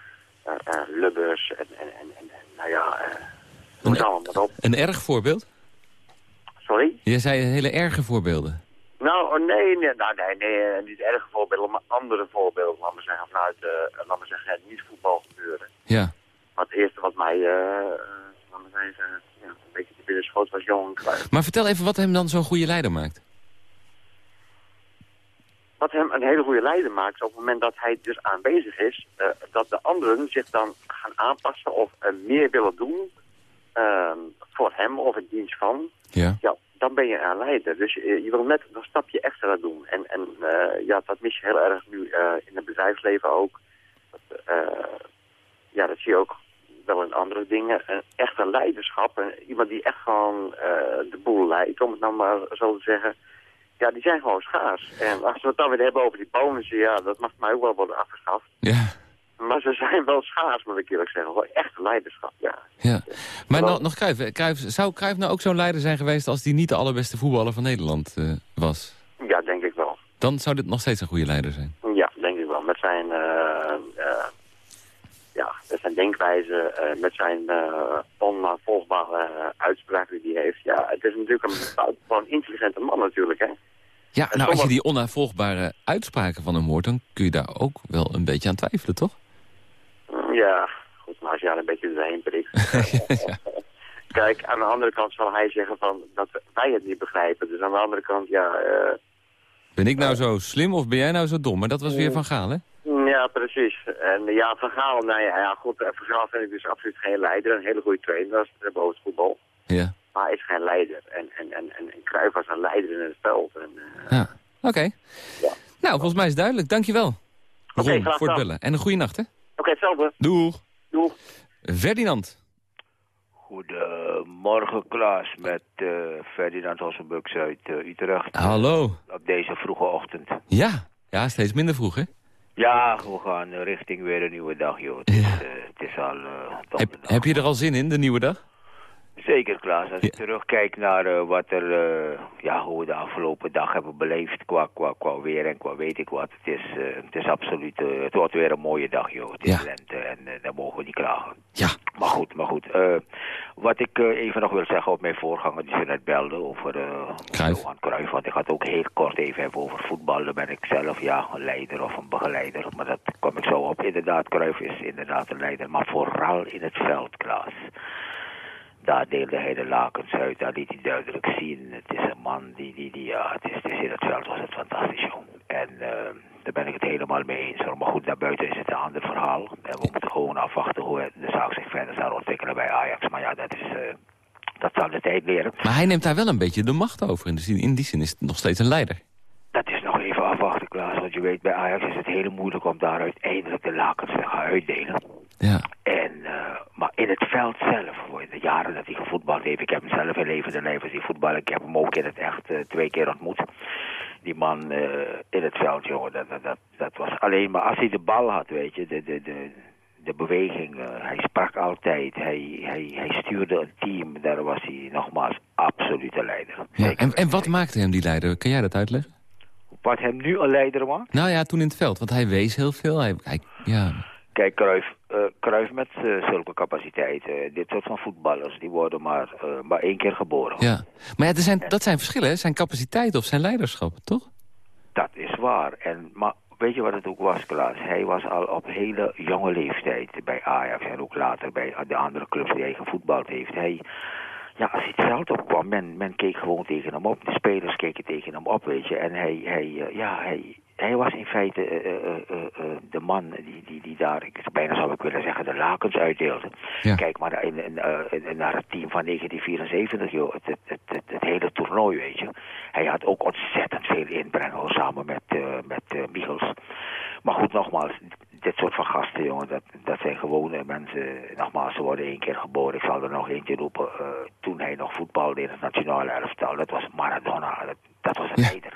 uh, uh, Lubbers en, en, en, en, nou ja, uh, een, allemaal op. Een erg voorbeeld? Sorry? Je zei hele erge voorbeelden. Nou, oh, nee, nee, nou, nee, nee, niet erge voorbeelden, maar andere voorbeelden, laat maar zeggen, vanuit, laat maar zeggen, het niet-voetbal gebeuren. Ja. Maar het eerste wat mij, laat maar zeggen, schoot was Johan Cruijff. Maar vertel even wat hem dan zo'n goede leider maakt. Wat hem een hele goede leider maakt, op het moment dat hij dus aanwezig is, uh, dat de anderen zich dan gaan aanpassen of uh, meer willen doen uh, voor hem of in dienst van. Ja. ja. dan ben je een leider. Dus je, je wil net een stapje extra doen. En, en eh, ja, dat mis je heel erg nu eh, in het bedrijfsleven ook. Eh, ja, dat zie je ook wel in andere dingen. Een echte leiderschap, en iemand die echt gewoon eh, de boel leidt, om het nou maar zo te zeggen. Ja, die zijn gewoon schaars. En als we het dan weer hebben over die bonussen, ja, dat mag mij ook wel worden afgeschaft. Ja, Maar ze zijn wel schaars, moet ik eerlijk zeggen. Wel echt leiderschap, ja. ja. Maar nog, nog Cruijff, Cruijff, zou Cruijff nou ook zo'n leider zijn geweest... als hij niet de allerbeste voetballer van Nederland eh, was? Ja, denk ik wel. Dan zou dit nog steeds een goede leider zijn. Ja, denk ik wel. Met zijn, eh, ja, met zijn denkwijze, eh, met zijn eh onnavolgbare eh, uitspraken die hij heeft. Ja, het is natuurlijk een buitengewoon intelligente man natuurlijk, hè. Ja, nou, als je die onnavolgbare uitspraken van hem hoort... dan kun je daar ook wel een beetje aan twijfelen, toch? Ja, goed, maar als je daar een beetje doorheen prikt. Kijk, aan de andere kant zal hij zeggen van dat wij het niet begrijpen. Dus aan de andere kant, ja... eh, Ben ik nou zo slim of ben jij nou zo dom? Maar dat was weer Van Gaal, hè? Ja, precies. En ja, Van Gaal, nou ja, ja goed, eh, Van Gaal vind ik dus absoluut geen leider. Een hele goede trainer was het boven het voetbal. Ja. Maar hij is geen leider. En, en, en, en, Cruijff was een leider in het veld. En, eh, ja. Oké. Ja. Nou, volgens mij is het duidelijk. Dankjewel. Oké, Ron, graag voor het bellen. En een goede nacht, hè? Oké, hetzelfde. Doeg. Doeg. Ferdinand. Goedemorgen Klaas met eh, Ferdinand Hossenbux uit eh, Utrecht. Hallo. Op deze vroege ochtend. Ja. Ja, steeds minder vroeg, hè? Ja, we gaan richting weer een nieuwe dag, joh. Het, is, eh, het is al eh, Heb, heb je er al zin in, de nieuwe dag? Zeker Klaas, als ik terugkijk naar eh, wat er, eh, ja, hoe we de afgelopen dag hebben beleefd qua, qua, qua weer en qua weet ik wat. Het is, eh, het is absoluut, het wordt weer een mooie dag, joh. Het is Ja. lente en daar mogen we niet klagen. Ja. Maar goed, maar goed. wat ik even nog wil zeggen op mijn voorganger die ze net belde over. Johan Cruijff. Want ik had ook heel kort even hebben over voetbal. Daar ben ik zelf ja, een leider of een begeleider. Maar dat kom ik zo op. Inderdaad, Cruijff is inderdaad een leider. Maar vooral in het veld, Klaas. Daar deelde hij de lakens uit, daar liet hij duidelijk zien. Het is een man die, die, die ja, het is, het is in het veld was het fantastisch, joh. En eh, daar ben ik het helemaal mee eens. hoor. Maar goed, daarbuiten is het een ander verhaal. En we moeten gewoon afwachten hoe de zaak zich verder zal ontwikkelen bij Ajax. Maar ja, dat is, eh, dat zal de tijd leren. Maar hij neemt daar wel een beetje de macht over. In, de zin, in die zin is het nog steeds een leider. Dat is nog even afwachten, Klaas. Want je weet, bij Ajax is het heel moeilijk om daar uiteindelijk de lakens te gaan uitdelen. Ja. En, eh, maar in het veld zelf, voor de jaren dat hij gevoetbald heeft, ik heb hem zelf in levende lijven zien voetballen. Ik heb hem ook in het echt eh, twee keer ontmoet. Die man eh, in het veld, jongen, dat, dat, dat, dat was alleen maar als hij de bal had, weet je, de, de, de, de beweging, eh, hij sprak altijd, hij, hij, hij stuurde een team, daar was hij nogmaals absolute leider. ja. En, en wat maakte hem die leider? Kan jij dat uitleggen? Wat hem nu een leider maakt? Nou ja, toen in het veld. Want hij wees heel veel. Hij, hij, ja. Kijk, Cruijff, eh, Cruijff met eh, zulke capaciteiten, dit soort van voetballers, die worden maar, eh, maar één keer geboren. ja. Maar ja, er zijn, dat zijn verschillen, hè? Zijn capaciteit of zijn leiderschap, toch? Dat is waar. En, maar weet je wat het ook was, Klaas? Hij was al op hele jonge leeftijd bij Ajax en ook later bij de andere clubs die hij gevoetbald heeft. Hij, ja, als hij het veld opkwam, men, men keek gewoon tegen hem op. De spelers keken tegen hem op, weet je. En hij, hij, eh, ja, hij, hij was in feite eh, eh, eh, de man die, die, die daar, ik, bijna zou ik willen zeggen, de lakens uitdeelde. Ja. Kijk maar in, in, in- naar het team van 1974, joh. Het, het, het, het, hele toernooi, weet je. Hij had ook ontzettend veel inbreng, hoor, samen met, met Michels. Maar goed, nogmaals, dit soort van gasten, jongen, dat, dat zijn gewone mensen. Nogmaals, ze worden één keer geboren. Ik zal er nog eentje roepen. eh, toen hij nog voetbalde in het nationale elftal, dat was Maradona. Dat, dat was een Ja. leider.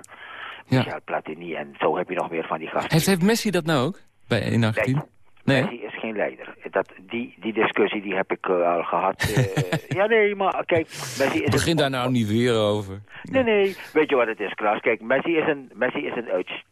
Ja. Michel Platini. En zo heb je nog meer van die gasten. Heeft, heeft Messi dat nou ook? Bij, in Argentinië? Nee. Messi is geen leider. Dat, die, die discussie die heb ik eh, al gehad. eh, ja, nee, maar kijk, Messi is... Begin een- daar nou niet weer over. Nee, nee, weet je wat het is, Klaas? Kijk, Messi is een, Messi is een uitstekende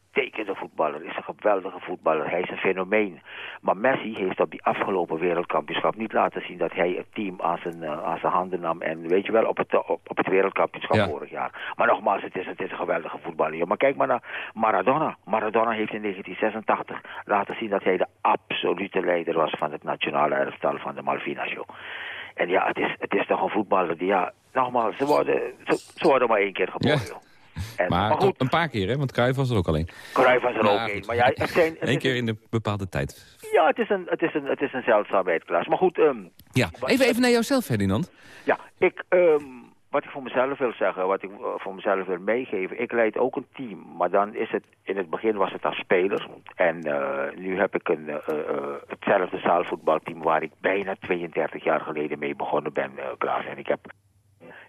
voetballer. Is een geweldige voetballer. Hij is een fenomeen. Maar Messi heeft op die afgelopen wereldkampioenschap niet laten zien dat hij het team aan zijn, eh, aan zijn handen nam. En weet je wel, op het, op, op het wereldkampioenschap Ja. vorig jaar. Maar nogmaals, het is, het is een geweldige voetballer. Maar kijk maar naar Maradona. Maradona heeft in 1986 laten zien dat hij de absolute leider was van het nationale elftal van de Malvinas. Joh. En ja, het is, het is toch een voetballer die, ja, nogmaals, ze worden, ze, ze worden maar één keer geboren. Ja. En, Maar, maar, goed, een paar keer, hè? Want Cruijff was er ook alleen. Cruijff was er Nou, ook één. Maar ja, het zijn, het Eén keer in een bepaalde tijd. ja, het is een, het is een, het is een zeldzaamheid, Klaas. Maar goed, ehm, Ja, even, even naar jouzelf, Ferdinand. ja, ik, ehm, wat ik voor mezelf wil zeggen, wat ik eh, voor mezelf wil meegeven. Ik leid ook een team, maar dan is het, in het begin was het als speler. En eh, nu heb ik een, eh, eh, hetzelfde zaalvoetbalteam waar ik bijna 32 jaar geleden mee begonnen ben, Klaas. En ik heb,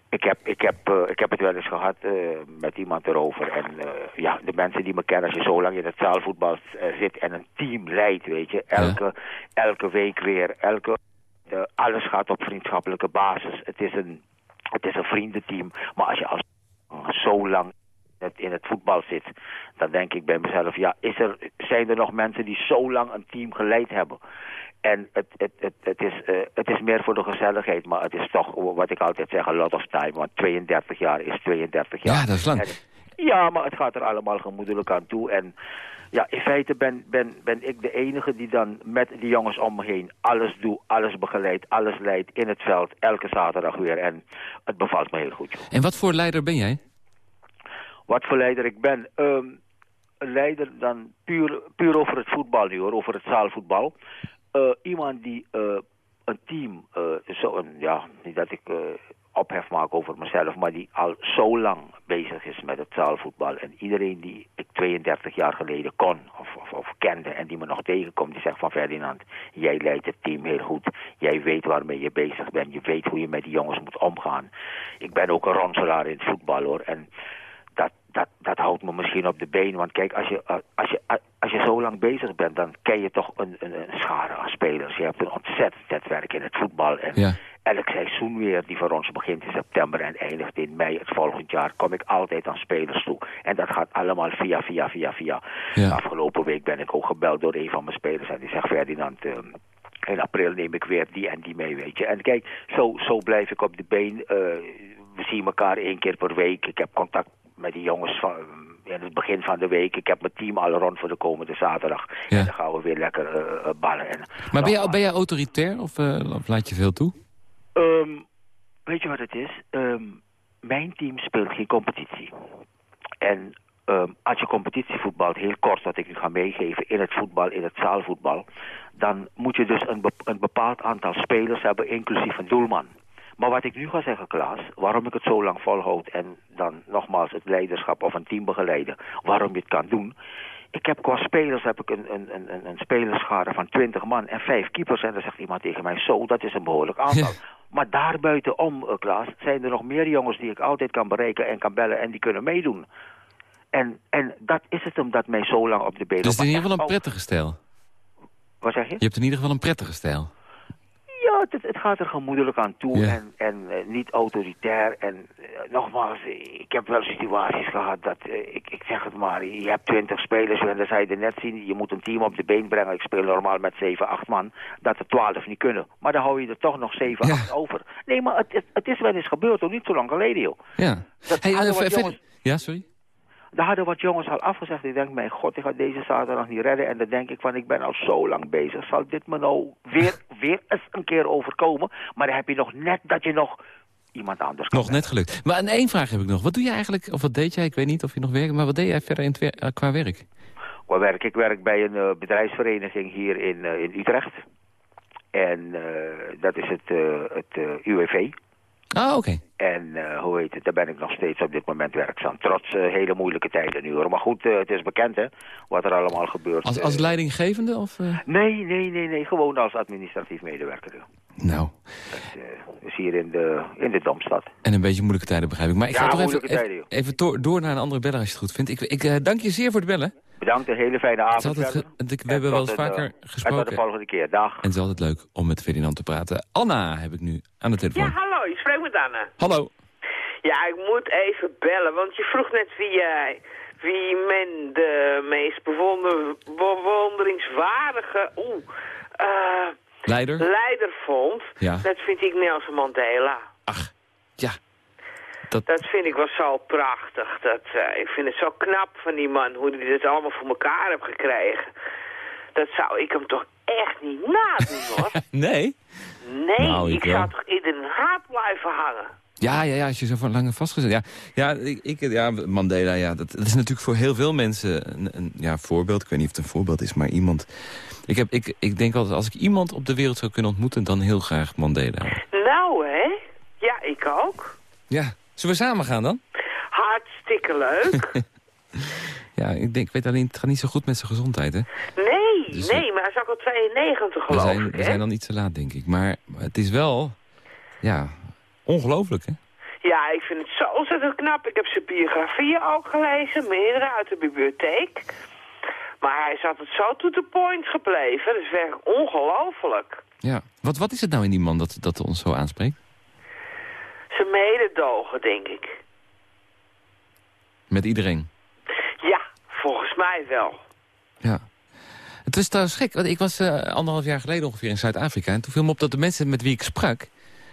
ik heb, ik heb, eh, ik heb het wel eens gehad eh, met iemand erover. En eh, ja, de mensen die me kennen, als je zo lang in het zaalvoetbal zit en een team leidt, weet je. Elke, elke week weer, elke alles gaat op vriendschappelijke basis. Het is een, het is een vriendenteam. Maar als je als zo lang het, in het voetbal zit, dan denk ik bij mezelf, ja, is er, zijn er nog mensen die zo lang een team geleid hebben? En het, het, het, het, is, eh, het is meer voor de gezelligheid, maar het is toch, wat ik altijd zeg, a lot of time. Want 32 jaar is 32 jaar. Ja, dat is lang. En- ja, maar het gaat er allemaal gemoedelijk aan toe. En ja, in feite ben, ben, ben ik de enige die dan met die jongens om me heen alles doe, alles begeleid, alles leidt in het veld, elke zaterdag weer. En het bevalt me heel goed, joh. En wat voor leider ben jij? Wat voor leider ik ben? Ehm, een leider dan puur, puur over het voetbal nu hoor, over het zaalvoetbal. Eh, iemand die eh, een team, eh, zo een, ja, niet dat ik ophef maak over mezelf, maar die al zo lang bezig is met het zaalvoetbal. En iedereen die ik 32 jaar geleden kon of, of, of kende en die me nog tegenkomt, die zegt van Ferdinand, jij leidt het team heel goed. Jij weet waarmee je bezig bent. Je weet hoe je met die jongens moet omgaan. Ik ben ook een ronselaar in het voetbal hoor. En dat, dat, houdt me misschien op de been. Want kijk, als je, eh, als je, als je zo lang bezig bent, dan ken je toch een, een, een schare aan spelers. Je hebt een ontzettend netwerk in het voetbal. En Ja. elk seizoen weer, die voor ons begint in september en eindigt in mei het volgend jaar, kom ik altijd aan spelers toe. En dat gaat allemaal via, via, via, via. Ja. Afgelopen week ben ik ook gebeld door een van mijn spelers en die zegt, Ferdinand... ehm, in april neem ik weer die en die mee, weet je. En kijk, zo, zo blijf ik op de been. Eh, we zien elkaar één keer per week. Ik heb contact met die jongens van, in het begin van de week. Ik heb mijn team al rond voor de komende zaterdag. Ja. En dan gaan we weer lekker eh, eh, ballen. En Maar ben jij, ben jij autoritair of, eh, of laat je veel toe? ehm, weet je wat het is? Ehm, mijn team speelt geen competitie. En ehm, als je competitie voetbalt, heel kort wat ik nu ga meegeven, in het voetbal, in het zaalvoetbal, dan moet je dus een, be- een bepaald aantal spelers hebben, inclusief een doelman. Maar wat ik nu ga zeggen, Klaas, waarom ik het zo lang volhoud en dan nogmaals het leiderschap of een team begeleiden, waarom je het kan doen. Ik heb qua spelers heb ik een, een, een, een- spelerschade van 20 man en vijf keepers. En dan zegt iemand tegen mij, zo, dat is een behoorlijk aantal. Maar daarbuitenom, uh, Klaas, zijn er nog meer jongens die ik altijd kan bereiken en kan bellen en die kunnen meedoen. En, en dat is het hem dat mij zo lang op de benen... Dus het is in ieder geval een Oh, prettige stijl. Wat zeg je? Je hebt in ieder geval een prettige stijl. Het, gaat er gemoedelijk aan toe Ja. en, en eh, niet autoritair. En eh, nogmaals, ik heb wel situaties gehad dat, eh, ik, ik zeg het maar, je hebt twintig spelers en dan zei je net zien, je moet een team op de been brengen. Ik speel normaal met 7, 8 man, dat er 12 niet kunnen. Maar dan hou je er toch nog 7, Ja. 8 over. Nee, maar het, het, het is wel eens gebeurd, ook niet zo lang geleden, joh. Ja. Dat Hey, jongens- Ja, sorry? Daar hadden wat jongens al afgezegd. Ik denk, mijn god, ik ga deze zaterdag niet redden. En dan denk ik van, ik ben al zo lang bezig. Zal dit me nou weer, weer eens een keer overkomen? Maar dan heb je nog net dat je nog iemand anders kan Nog net gelukt. Maar en één vraag heb ik nog. Wat doe je eigenlijk, of wat deed jij? Ik weet niet of je nog werkt, maar wat deed jij verder in wer- eh, qua werk? Waar werk ik? Werk bij een eh, bedrijfsvereniging hier in, eh, in Utrecht. En dat is het, het UWV. Ah, oké. En eh, hoe heet het, daar ben ik nog steeds op dit moment werkzaam. Trots eh, hele moeilijke tijden nu hoor. Maar goed, eh, het is bekend hè, wat er allemaal gebeurt. Als, als leidinggevende? Of, eh? Nee, nee, nee, nee. Gewoon als administratief medewerker. Nou, Dat eh, is hier in de, in de Domstad. en een beetje moeilijke tijden begrijp ik. Maar ik Ja, ga toch even, tijden, even door, door naar een andere beller als je het goed vindt. Ik, ik eh, dank je zeer voor het bellen. Bedankt, een hele fijne avond. we En hebben wel eens een, vaker eh, En tot de gesproken. volgende keer. Dag. En het is altijd leuk om met Ferdinand te praten. Anna heb ik nu aan de telefoon. Ja, hallo, je spreekt met Anne. Hallo. Ja, ik moet even bellen, want je vroeg net wie, jij, wie men de meest bewonder, bewonderingswaardige oeh, eh, Leider? leider vond. Ja. Dat vind ik Nelson Mandela. Ach, ja. Dat, Dat vind ik wel zo prachtig. Dat, eh, ik vind het zo knap van die man, hoe hij dit allemaal voor elkaar heeft gekregen. Dat zou ik hem toch echt niet nadoen, hoor. nee? Nee, Nou, ik zou toch in een haat blijven hangen. Ja, ja, ja, als je zo van lang vastgezet. Ja, ja, ik, ik, ja Mandela, ja, dat, dat is natuurlijk voor heel veel mensen een, een ja, voorbeeld. Ik weet niet of het een voorbeeld is, maar iemand... Ik, heb, ik, ik denk altijd, als ik iemand op de wereld zou kunnen ontmoeten... dan heel graag Mandela. Nou, hè? Ja, ik ook. Ja. Zullen we samen gaan dan? Hartstikke leuk. Ja, ik, denk, ik weet alleen, het gaat niet zo goed met zijn gezondheid, hè? Nee, Dus, eh, nee, maar is ook al 92 We geloof zijn, ik, we zijn dan niet te laat, denk ik. Maar het is wel, ja, ongelooflijk, hè? Ja, ik vind het zo ontzettend knap. Ik heb zijn biografieën ook gelezen, meerdere uit de bibliotheek. Maar hij is altijd zo to the point gebleven. Dat is werkelijk ongelooflijk. Ja. Wat, wat is het nou in die man dat, dat ons zo aanspreekt? Zijn mededogen, denk ik. Met iedereen? Ja, volgens mij wel. Ja. Het was trouwens gek, want ik was eh, anderhalf jaar geleden ongeveer in Zuid-Afrika... en toen viel me op dat de mensen met wie ik sprak...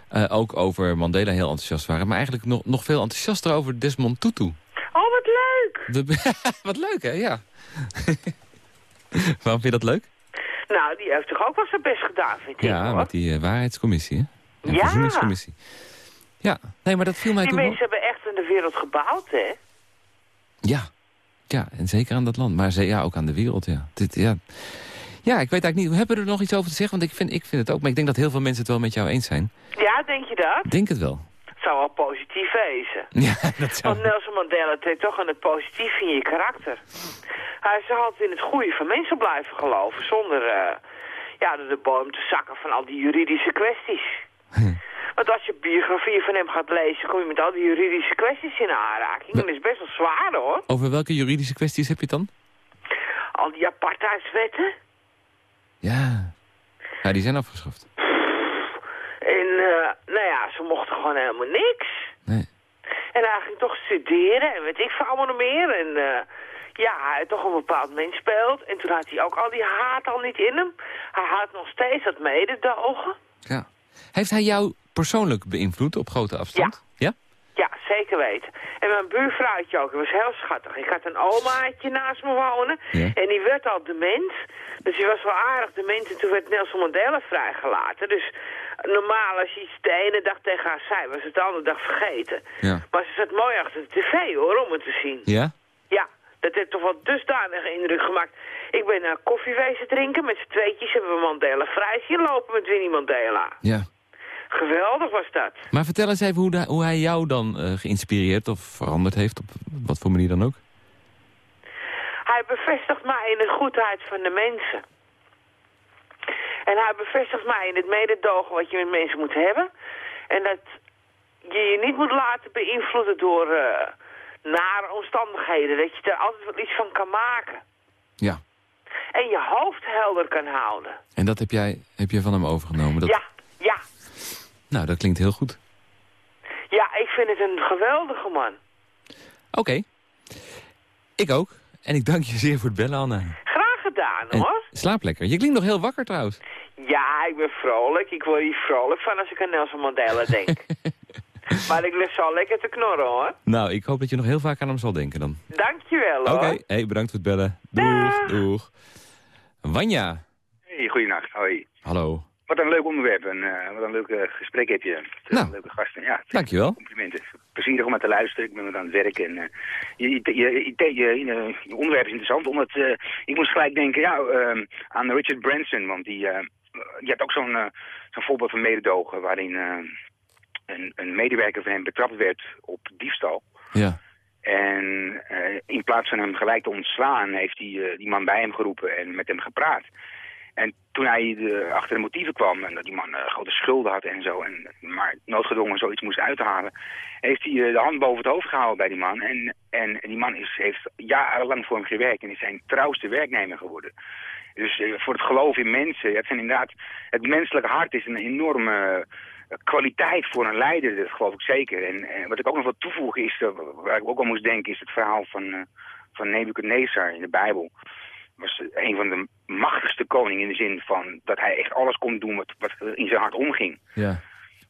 eh, ook over Mandela heel enthousiast waren... maar eigenlijk nog, nog veel enthousiaster over Desmond Tutu. Oh, wat leuk! De, wat leuk, hè? Ja. Waarom vind je dat leuk? Nou, die heeft toch ook wel zijn best gedaan, vind ik, Ja, met die eh, waarheidscommissie, hè? En Ja. verzoeningscommissie. Ja, nee, maar dat viel mij Die toen wel- mensen hebben echt in de wereld gebouwd, hè? Ja. Ja, en zeker aan dat land. Maar ze, ja, ook aan de wereld, ja. Dit, ja. Ja, ik weet eigenlijk niet. Hebben we er nog iets over te zeggen? Want ik vind, ik vind het ook. Maar ik denk dat heel veel mensen het wel met jou eens zijn. Ja, denk je dat? Ik denk het wel. Het zou wel positief wezen. Ja, dat zou... Want Nelson Mandela deed toch aan het positief in je karakter. Hij is altijd in het goede van mensen blijven geloven, zonder eh, ja, door de boom te zakken van al die juridische kwesties. Want als je biografie van hem gaat lezen, kom je met al die juridische kwesties in aanraking. En dat is best wel zwaar hoor. Over welke juridische kwesties heb je het dan? Al die apartheidswetten. Ja. Ja, die zijn afgeschaft. En eh, nou ja, ze mochten gewoon helemaal niks. Nee. En hij ging toch studeren en weet ik veel allemaal nog meer. En eh, ja, hij had toch een bepaald mensbeeld. En toen had hij ook al die haat al niet in hem. Hij had nog steeds dat mededogen. Ja. Heeft hij jou persoonlijk beïnvloed op grote afstand? Ja. Ja, zeker weten. En mijn buurvrouwtje ook, dat was heel schattig. Ik had een omaatje naast me wonen. Ja. En die werd al dement. Dus die was wel aardig dement. En toen werd Nelson Mandela vrijgelaten. Dus normaal als je iets de ene dag tegen haar zei, was het de andere dag vergeten. Ja. Maar ze zat mooi achter de tv hoor, om het te zien. Ja? Ja, dat heeft toch wel dusdanige indruk gemaakt. Ik ben naar koffie wezen drinken. Met z'n tweetjes hebben we Mandela vrij zien lopen met Winnie Mandela. Ja. Geweldig was dat. Maar vertel eens even hoe, hoe hij jou dan eh, geïnspireerd of veranderd heeft. Op wat voor manier dan ook. Hij bevestigt mij in de goedheid van de mensen. En hij bevestigt mij in het mededogen wat je met mensen moet hebben. En dat je je niet moet laten beïnvloeden door eh, nare omstandigheden. Dat je er altijd wel iets van kan maken. Ja. En je hoofd helder kan houden. En dat heb jij heb je van hem overgenomen? Dat... Ja, ja. Nou, dat klinkt heel goed. Ja, ik vind het een geweldige man. Oké. Ik ook. En ik dank je zeer voor het bellen, Anna. Graag gedaan, En hoor. slaap lekker. Je klinkt nog heel wakker trouwens. Ja, ik ben vrolijk. Ik word hier vrolijk van als ik aan Nelson Mandela denk. maar ik lig zo lekker te knorren, hoor. Nou, ik hoop dat je nog heel vaak aan hem zal denken dan. Dankjewel, Oké, hoor. hey, bedankt voor het bellen. Doeg, doeg. Wanja. Hey, goedenacht. Hoi. Hallo. Wat een leuk onderwerp en eh, wat een leuk eh, gesprek heb je. Nou. Leuke gasten. Ja, Dankjewel. complimenten. Plezierig om naar te luisteren. Ik ben wat aan het werk en eh, je, je, je, je, je- je onderwerp is interessant. Omdat eh, ik moest gelijk denken ja, eh, aan Richard Branson. Want die, eh, je hebt ook zo'n zo'n voorbeeld van mededogen waarin eh, een, een medewerker van hem betrapt werd op diefstal. Ja. En eh, in plaats van hem gelijk te ontslaan, heeft hij eh, die man bij hem geroepen en met hem gepraat. En toen hij de, achter de motieven kwam en dat die man eh, grote schulden had en zo, en, maar noodgedwongen zoiets moest uithalen, heeft hij eh, de hand boven het hoofd gehouden bij die man. En, en, die man is, heeft jarenlang voor hem gewerkt en is zijn trouwste werknemer geworden. Dus eh, voor het geloof in mensen, het, zijn inderdaad, het menselijke hart is een enorme eh, kwaliteit voor een leider, dat geloof ik zeker. En, eh, wat ik ook nog wil toevoegen is, eh, waar ik ook al moest denken, is het verhaal van, eh van Nebuchadnezzar in de Bijbel. Was een van de machtigste koningen in de zin van dat hij echt alles kon doen wat, wat in zijn hart omging. Ja.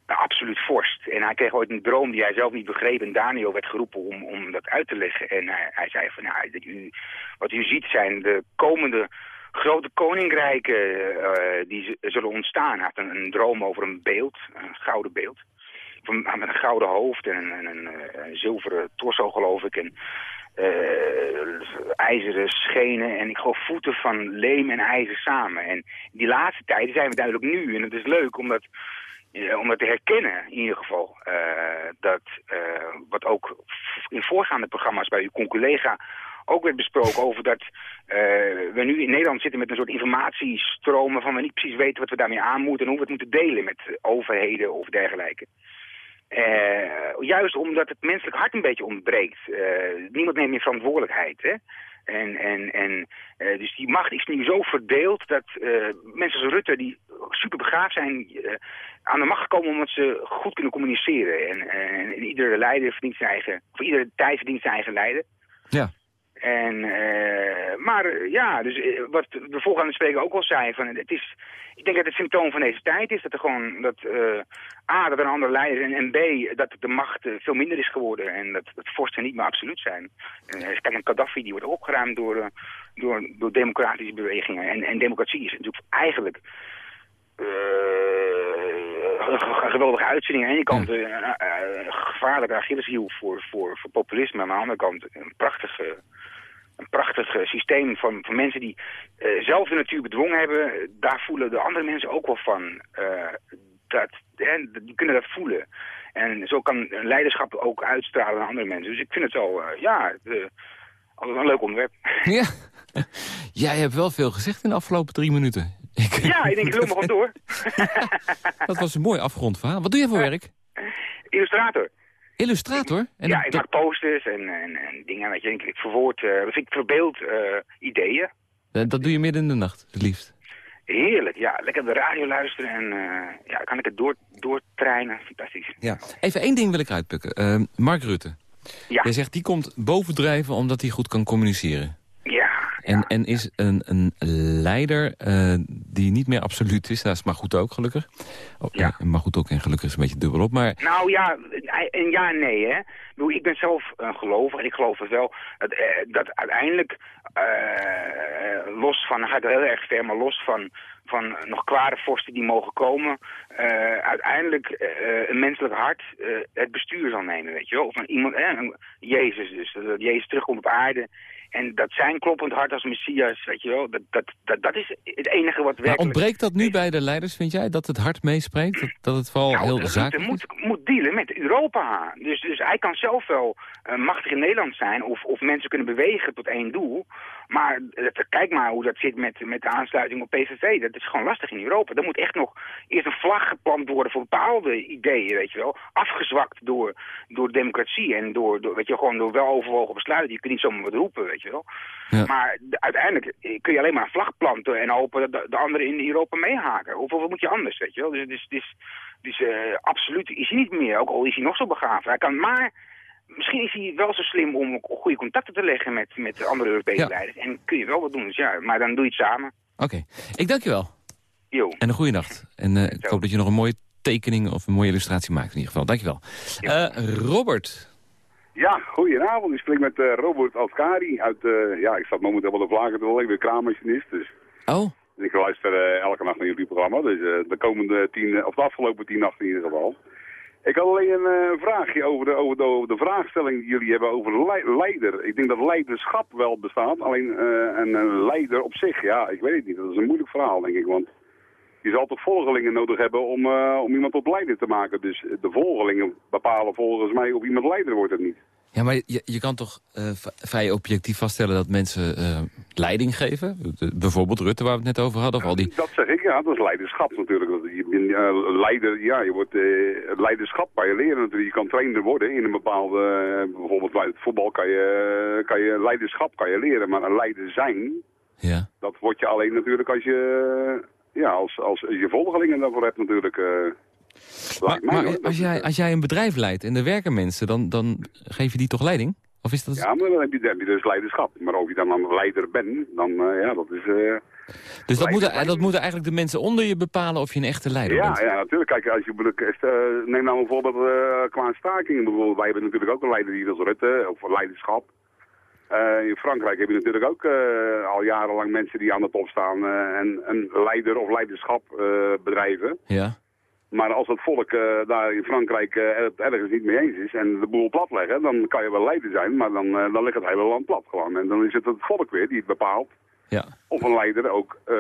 Een absoluut vorst. En hij kreeg ooit een droom die hij zelf niet begreep. En Daniel werd geroepen om, om dat uit te leggen. En hij, hij zei van, nou, dat u, wat u ziet zijn de komende grote koninkrijken eh, die zullen ontstaan. Hij had een, droom over een beeld, een gouden beeld. Van, met een gouden hoofd en een, en een, eh, een zilveren torso, geloof ik. En eh, ijzeren schenen en ik geloof voeten van leem en ijzer samen. En die laatste tijden zijn we duidelijk nu. En het is leuk omdat om dat te herkennen in ieder geval. dat wat ook in voorgaande programma's bij uw conculega ook werd besproken over dat eh, we nu in Nederland zitten met een soort informatiestromen van we niet precies weten wat we daarmee aan moeten en hoe we het moeten delen met overheden of dergelijke. Eh, juist omdat het menselijk hart een beetje ontbreekt. Eh, niemand neemt meer verantwoordelijkheid. Hè? En, en, en dus die macht is nu zo verdeeld dat mensen als Rutte, die super begaafd zijn, aan de macht komen omdat ze goed kunnen communiceren. En, en, en iedere leider verdient zijn eigen, of iedere tijd verdient zijn eigen leider. Ja. En, eh, maar eh, ja, dus eh, wat de voorgaande spreker ook al zei, van, het is, ik denk dat het symptoom van deze tijd is dat er gewoon, dat A, dat er een andere leider is en, en B, dat de macht veel minder is geworden en dat, dat vorsten niet meer absoluut zijn. Eh, kijk, een Gaddafi die wordt opgeruimd door, door, door democratische bewegingen en, en democratie is natuurlijk eigenlijk een geweldige uitzending. Aan de ene kant eh, gevaarlijke Achilleshiel voor, voor, voor populisme. Maar aan de andere kant een prachtige, een prachtig eh, systeem van, van mensen die eh, zelf de natuur bedwongen hebben. Daar voelen de andere mensen ook wel van. eh, dat, hè, die kunnen dat voelen. En zo kan een leiderschap ook uitstralen naar andere mensen. Dus ik vind het wel, eh, ja, altijd een leuk onderwerp. Ja. Jij hebt wel veel gezegd in de afgelopen drie minuten. Ik, Ja, ik denk, ik loop nog gewoon door. dat was een mooi afgerond verhaal. Wat doe je voor werk? Illustrator. Illustrator? En ja, ik maak posters en, en, en dingen, weet je. Ik, ik verwoord, eh, dus ik verbeeld eh, ideeën. dat, dat doe je midden in de nacht, het liefst. Heerlijk, ja. Lekker op de radio luisteren en eh, ja, kan ik het door, doortreinen. Fantastisch. Ja. Even één ding wil ik uitpukken. Eh, Mark Rutte. Ja. Jij zegt, die komt bovendrijven omdat hij goed kan communiceren. Ja. En, en is een, een leider eh, die niet meer absoluut is. Dat is maar goed ook, gelukkig. Oh, ja. Maar goed ook en gelukkig is een beetje dubbel op. Maar Nou ja, en ja en nee, hè. Ik, ben zelf een gelover en ik geloof het wel dat, eh, dat uiteindelijk, eh, los van, dan ga ik heel erg ver, maar los van, van nog kwade vorsten die mogen komen, eh, uiteindelijk eh, een menselijk hart eh, het bestuur zal nemen, weet je wel. Of een, iemand, eh, Jezus dus, dat Jezus terugkomt op aarde. En dat zijn kloppend hart als Messias, weet je wel, dat, dat, dat, dat is het enige wat Maar werkelijk... ontbreekt dat nu bij de leiders, vind jij? Dat het hart meespreekt? Dat, dat het vooral heel Rutte zakelijk is? moet, moet dealen met Europa. Dus, dus hij kan zelf wel eh, machtig in Nederland zijn of, of mensen kunnen bewegen tot één doel. Maar eh, kijk maar hoe dat zit met, met de aansluiting op PVV. Dat is gewoon lastig in Europa. Er moet echt nog eerst een vlag geplant worden voor bepaalde ideeën, weet je wel. Afgezwakt door, door democratie en door, door, weet je, gewoon door weloverwogen besluiten. Je kunt niet zomaar wat roepen, weet je wel. Ja. Maar de- uiteindelijk eh, kun je alleen maar een vlag planten en hopen dat de, de anderen in Europa meehaken. Wat moet je anders, weet je wel. Dus, dus, dus, dus eh, absoluut is hij niet meer, ook al is hij nog zo begaafd. Hij kan maar, misschien is hij wel zo slim om ook goede contacten te leggen met, met de andere Europese Ja. leiders. En kun je wel wat doen, dus ja, maar dan doe je het samen. Oké, ik dank je wel. Jo. En een goede nacht. En eh, ik hoop dat je nog een mooie tekening of een mooie illustratie maakt in ieder geval. Dank je wel. Eh, Robert. Ja, goedenavond. Ik spreek met eh, Robert Alskari uit, eh, ja, ik zat momenteel wel de vlagen te ik ben kraanmachinist, dus Oh, ik luister elke nacht naar jullie programma, dus eh, de komende tien, of de afgelopen tien nachten in ieder geval. Ik had alleen een eh, vraagje over de, over, de, de vraagstelling die jullie hebben over lei- leider. Ik denk dat leiderschap wel bestaat, alleen eh, een, een leider op zich, ja, ik weet het niet. Dat is een moeilijk verhaal, denk ik, want je zal toch volgelingen nodig hebben om, eh, om iemand tot leider te maken. Dus de volgelingen bepalen volgens mij of iemand leider wordt of niet. Ja, maar je, je kan toch eh, vrij objectief vaststellen dat mensen eh, leiding geven? De- bijvoorbeeld Rutte, waar we het net over hadden. Of al die... Dat zeg ik, ja, dat is leiderschap natuurlijk. Dat Je bent leider, ja, je wordt eh, leiderschap kan je leren natuurlijk. Je kan trainer worden in een bepaalde, bijvoorbeeld bij het voetbal kan je, kan je leiderschap kan je leren. Maar een leider zijn, Ja. dat word je alleen natuurlijk als je, ja, als, als je volgelingen daarvoor hebt natuurlijk. Maar, maar als, jij, als jij een bedrijf leidt en er werken mensen, dan, dan geef je die toch leiding? Of is dat... Ja, maar dan heb je, dan heb je dus leiderschap. Maar of je dan een leider bent, dan eh, ja, dat is... eh, Dus dat moeten, dat moeten eigenlijk de mensen onder je bepalen of je een echte leider Ja, bent? ja, natuurlijk. Kijk, als je eh, neem nou bijvoorbeeld uh, qua stakingen. Bijvoorbeeld, wij hebben natuurlijk ook een leider hier als Rutte, of leiderschap. Uh, in Frankrijk heb je natuurlijk ook uh, al jarenlang mensen die aan de top staan uh, en een leider of leiderschap bedrijven. Ja. Maar als het volk daar in Frankrijk het ergens niet mee eens is en de boel platleggen, dan kan je wel leider zijn, maar dan, dan ligt het hele land plat gewoon. En dan is het het volk weer die het bepaalt Ja. Of een leider ook eh,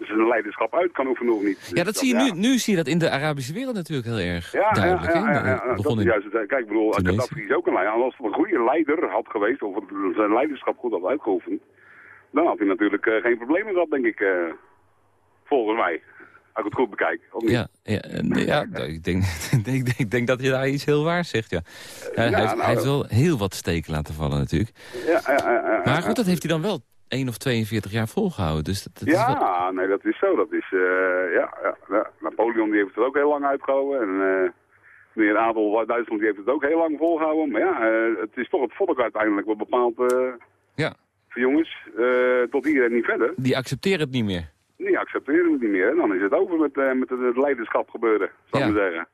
zijn leiderschap uit kan oefenen of niet. Ja, dat Dus zie je ja. nu, nu zie je dat in de Arabische wereld natuurlijk heel erg Ja, duidelijk. ja, ja, ja, ja, Dat dat is juist het. Kijk, ik bedoel. Gaddafi is ook een leider. Als hij een goede leider had geweest, of het- zijn leiderschap goed had uitgeoefend, dan had hij natuurlijk eh, geen problemen gehad, denk ik. eh, volgens mij. Als ik het goed bekijk. Ja, ja, en, ja ik, denk, ik, denk, ik denk dat je daar iets heel waars zegt, ja. Hij, Ja, hij heeft, nou, hij heeft wel heel wat steken laten vallen natuurlijk. Ja, ja, ja, ja, Maar goed, dat heeft hij dan wel 1 of 42 jaar volgehouden. Dus dat, dat is wel- Ja, nee, dat is zo. Dat is, eh, ja, ja. Napoleon die heeft het ook heel lang uitgehouden. En eh meneer uit Duitsland die heeft het ook heel lang volgehouden. Maar ja, eh, het is toch het volk uiteindelijk wat bepaalt... eh Ja. Jongens, eh, tot hier en niet verder. Die accepteren het niet meer. Die accepteren het niet meer. En dan is het over met, eh, met het, leiderschap gebeuren, zou ik Ja. maar zeggen.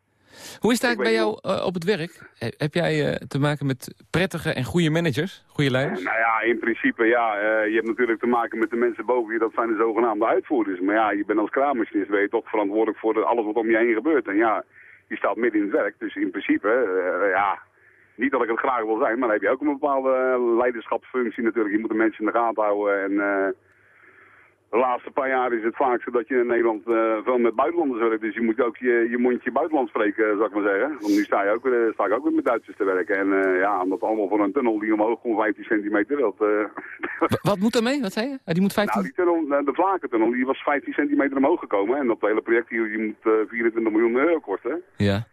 Hoe is het eigenlijk bij jou eh, op het werk? He- heb jij eh, te maken met prettige en goede managers? Goede leiders? Nou ja, in principe ja. je hebt natuurlijk te maken met de mensen boven je. Dat zijn de zogenaamde uitvoerders. Maar ja, je bent als kraammachinist ben je toch verantwoordelijk voor alles wat om je heen gebeurt. En ja, je staat midden in het werk. Dus in principe, ja, niet dat ik het graag wil zijn, maar dan heb je ook een bepaalde leiderschapsfunctie natuurlijk. Je moet de mensen in de gaten houden. En de laatste paar jaar is het vaak zo dat je in Nederland eh, veel met buitenlanders werkt. Dus je moet ook je, je mondje buitenlands spreken, zou ik maar zeggen. Want nu sta, je ook, weer- sta ik ook weer met Duitsers te werken. En eh, ja, omdat allemaal voor een tunnel die omhoog komt 15 centimeter. Dat, eh, Wa- Wat moet daarmee? Wat zei je? Ah, die moet 15... nou, die tunnel, eh, de Vlakentunnel, die was 15 centimeter omhoog gekomen. En dat hele project die, die moet eh, 24 miljoen euro kosten. Ja.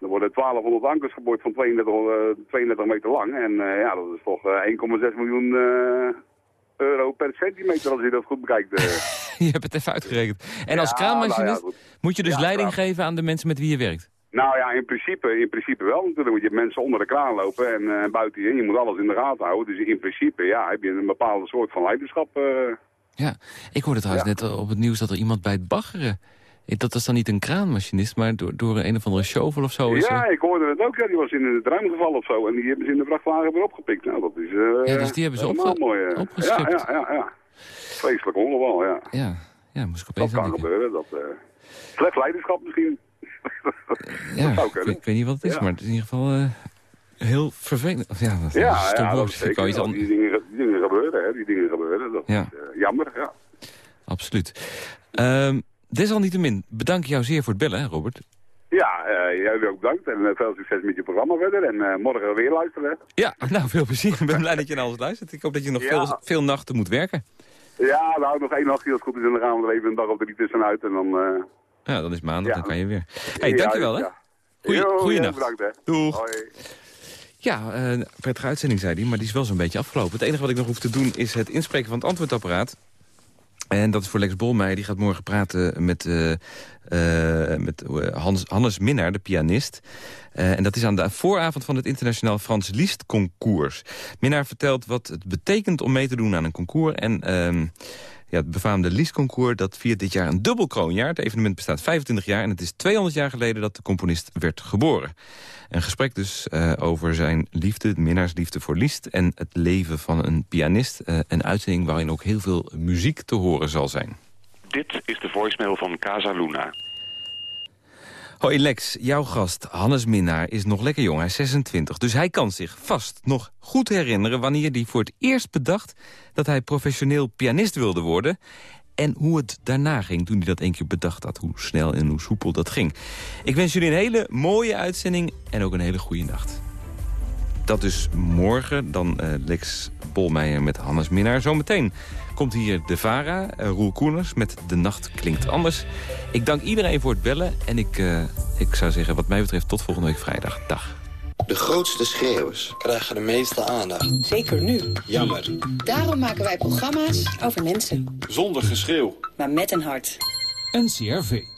Er worden 1200 ankers geboord van 32, eh, 32 meter lang. En eh, ja, dat is toch eh, 1,6 miljoen eh, euro per centimeter als je dat goed bekijkt. eh. Je hebt het even uitgerekend. En als Ja, kraammachinist nou ja, moet je dus Ja, leiding geven aan de mensen met wie je werkt? Nou ja, in principe, in principe wel natuurlijk. Want je mensen onder de kraan lopen en eh, buiten je. Je moet alles in de gaten houden. Dus in principe, ja, heb je een bepaalde soort van leiderschap. eh. Ja, ik hoorde trouwens net op het nieuws dat er iemand bij het baggeren... Dat was dan niet een kraanmachinist, maar door, door een of andere shovel of zo. Is ja, er- ik hoorde het ook. Ja, die was in het ruim gevallen of zo. En die hebben ze in de vrachtwagen weer opgepikt. Nou, dat is eh Ja, dus die hebben ze opge- mooi. eh. opgeschept. Ja, ja, ja, ja. Vreselijk ongeval, ja. Ja, ja moest ik Dat opeens aan kan denken. gebeuren. Dat, eh slecht leiderschap misschien. Ja, dat ik, ik weet niet wat het is, Ja. maar het is in ieder geval heel vervelend. Ja, dat is Ja, ja, dat is zeker. wou iets Die, dingen, die dingen gebeuren, hè. Die dingen gebeuren. Dat Ja. is jammer, ja. Absoluut. Ehm, desalniettemin, bedank jou zeer voor het bellen, hè, Robert. Ja, eh, jij ook bedankt. En eh, veel succes met je programma verder. En eh, morgen weer luisteren. Ja, nou, veel plezier. Ik ben blij dat je naar ons luistert. Ik hoop dat je nog Ja. veel, veel nachten moet werken. Ja, nou, nog één nachtje als het goed is. En dan gaan we er even een dag of drie tussenuit. En dan... Ja, dan is maandag, Ja. dan kan je weer. hey, ja, dankjewel, hè. Goeie, Bedankt, hè. Doeg. Hoi. Ja, prettige uitzending, zei hij, maar die is wel zo'n beetje afgelopen. Het enige wat ik nog hoef te doen is het inspreken van het antwoordapparaat. En dat is voor Lex Bolmeijer. Die gaat morgen praten met, eh, eh, met eh, Hans, Hannes Minnaar, de pianist. En dat is aan de vooravond van het internationaal Frans Liszt concours. Minnaar vertelt wat het betekent om mee te doen aan een concours. En ehm, ja, het befaamde Liszt concours dat viert dit jaar een dubbel kroonjaar. Het evenement bestaat 25 jaar en het is 200 jaar geleden dat de componist werd geboren. Een gesprek dus eh, over zijn liefde, Minnaars liefde voor Liszt... en het leven van een pianist. Eh, een uitzending waarin ook heel veel muziek te horen zal zijn. Dit is de voicemail van Casa Luna. Hoi Lex, jouw gast Hannes Minnaar is nog lekker jong, hij is 26. Dus hij kan zich vast nog goed herinneren wanneer hij voor het eerst bedacht... dat hij professioneel pianist wilde worden... en hoe het daarna ging toen hij dat één keer bedacht had. Hoe snel en hoe soepel dat ging. Ik wens jullie een hele mooie uitzending en ook een hele goede nacht. Dat dus morgen, dan eh, Lex Bolmeijer met Hannes Minnaar. Zometeen komt hier de VARA, eh, Roel Koeners met De Nacht Klinkt Anders. Ik dank iedereen voor het bellen en ik, eh, ik zou zeggen wat mij betreft tot volgende week vrijdag. Dag. De grootste schreeuwers krijgen de meeste aandacht. Zeker nu. Jammer. Daarom maken wij programma's over mensen. Zonder geschreeuw. Maar met een hart. NCRV.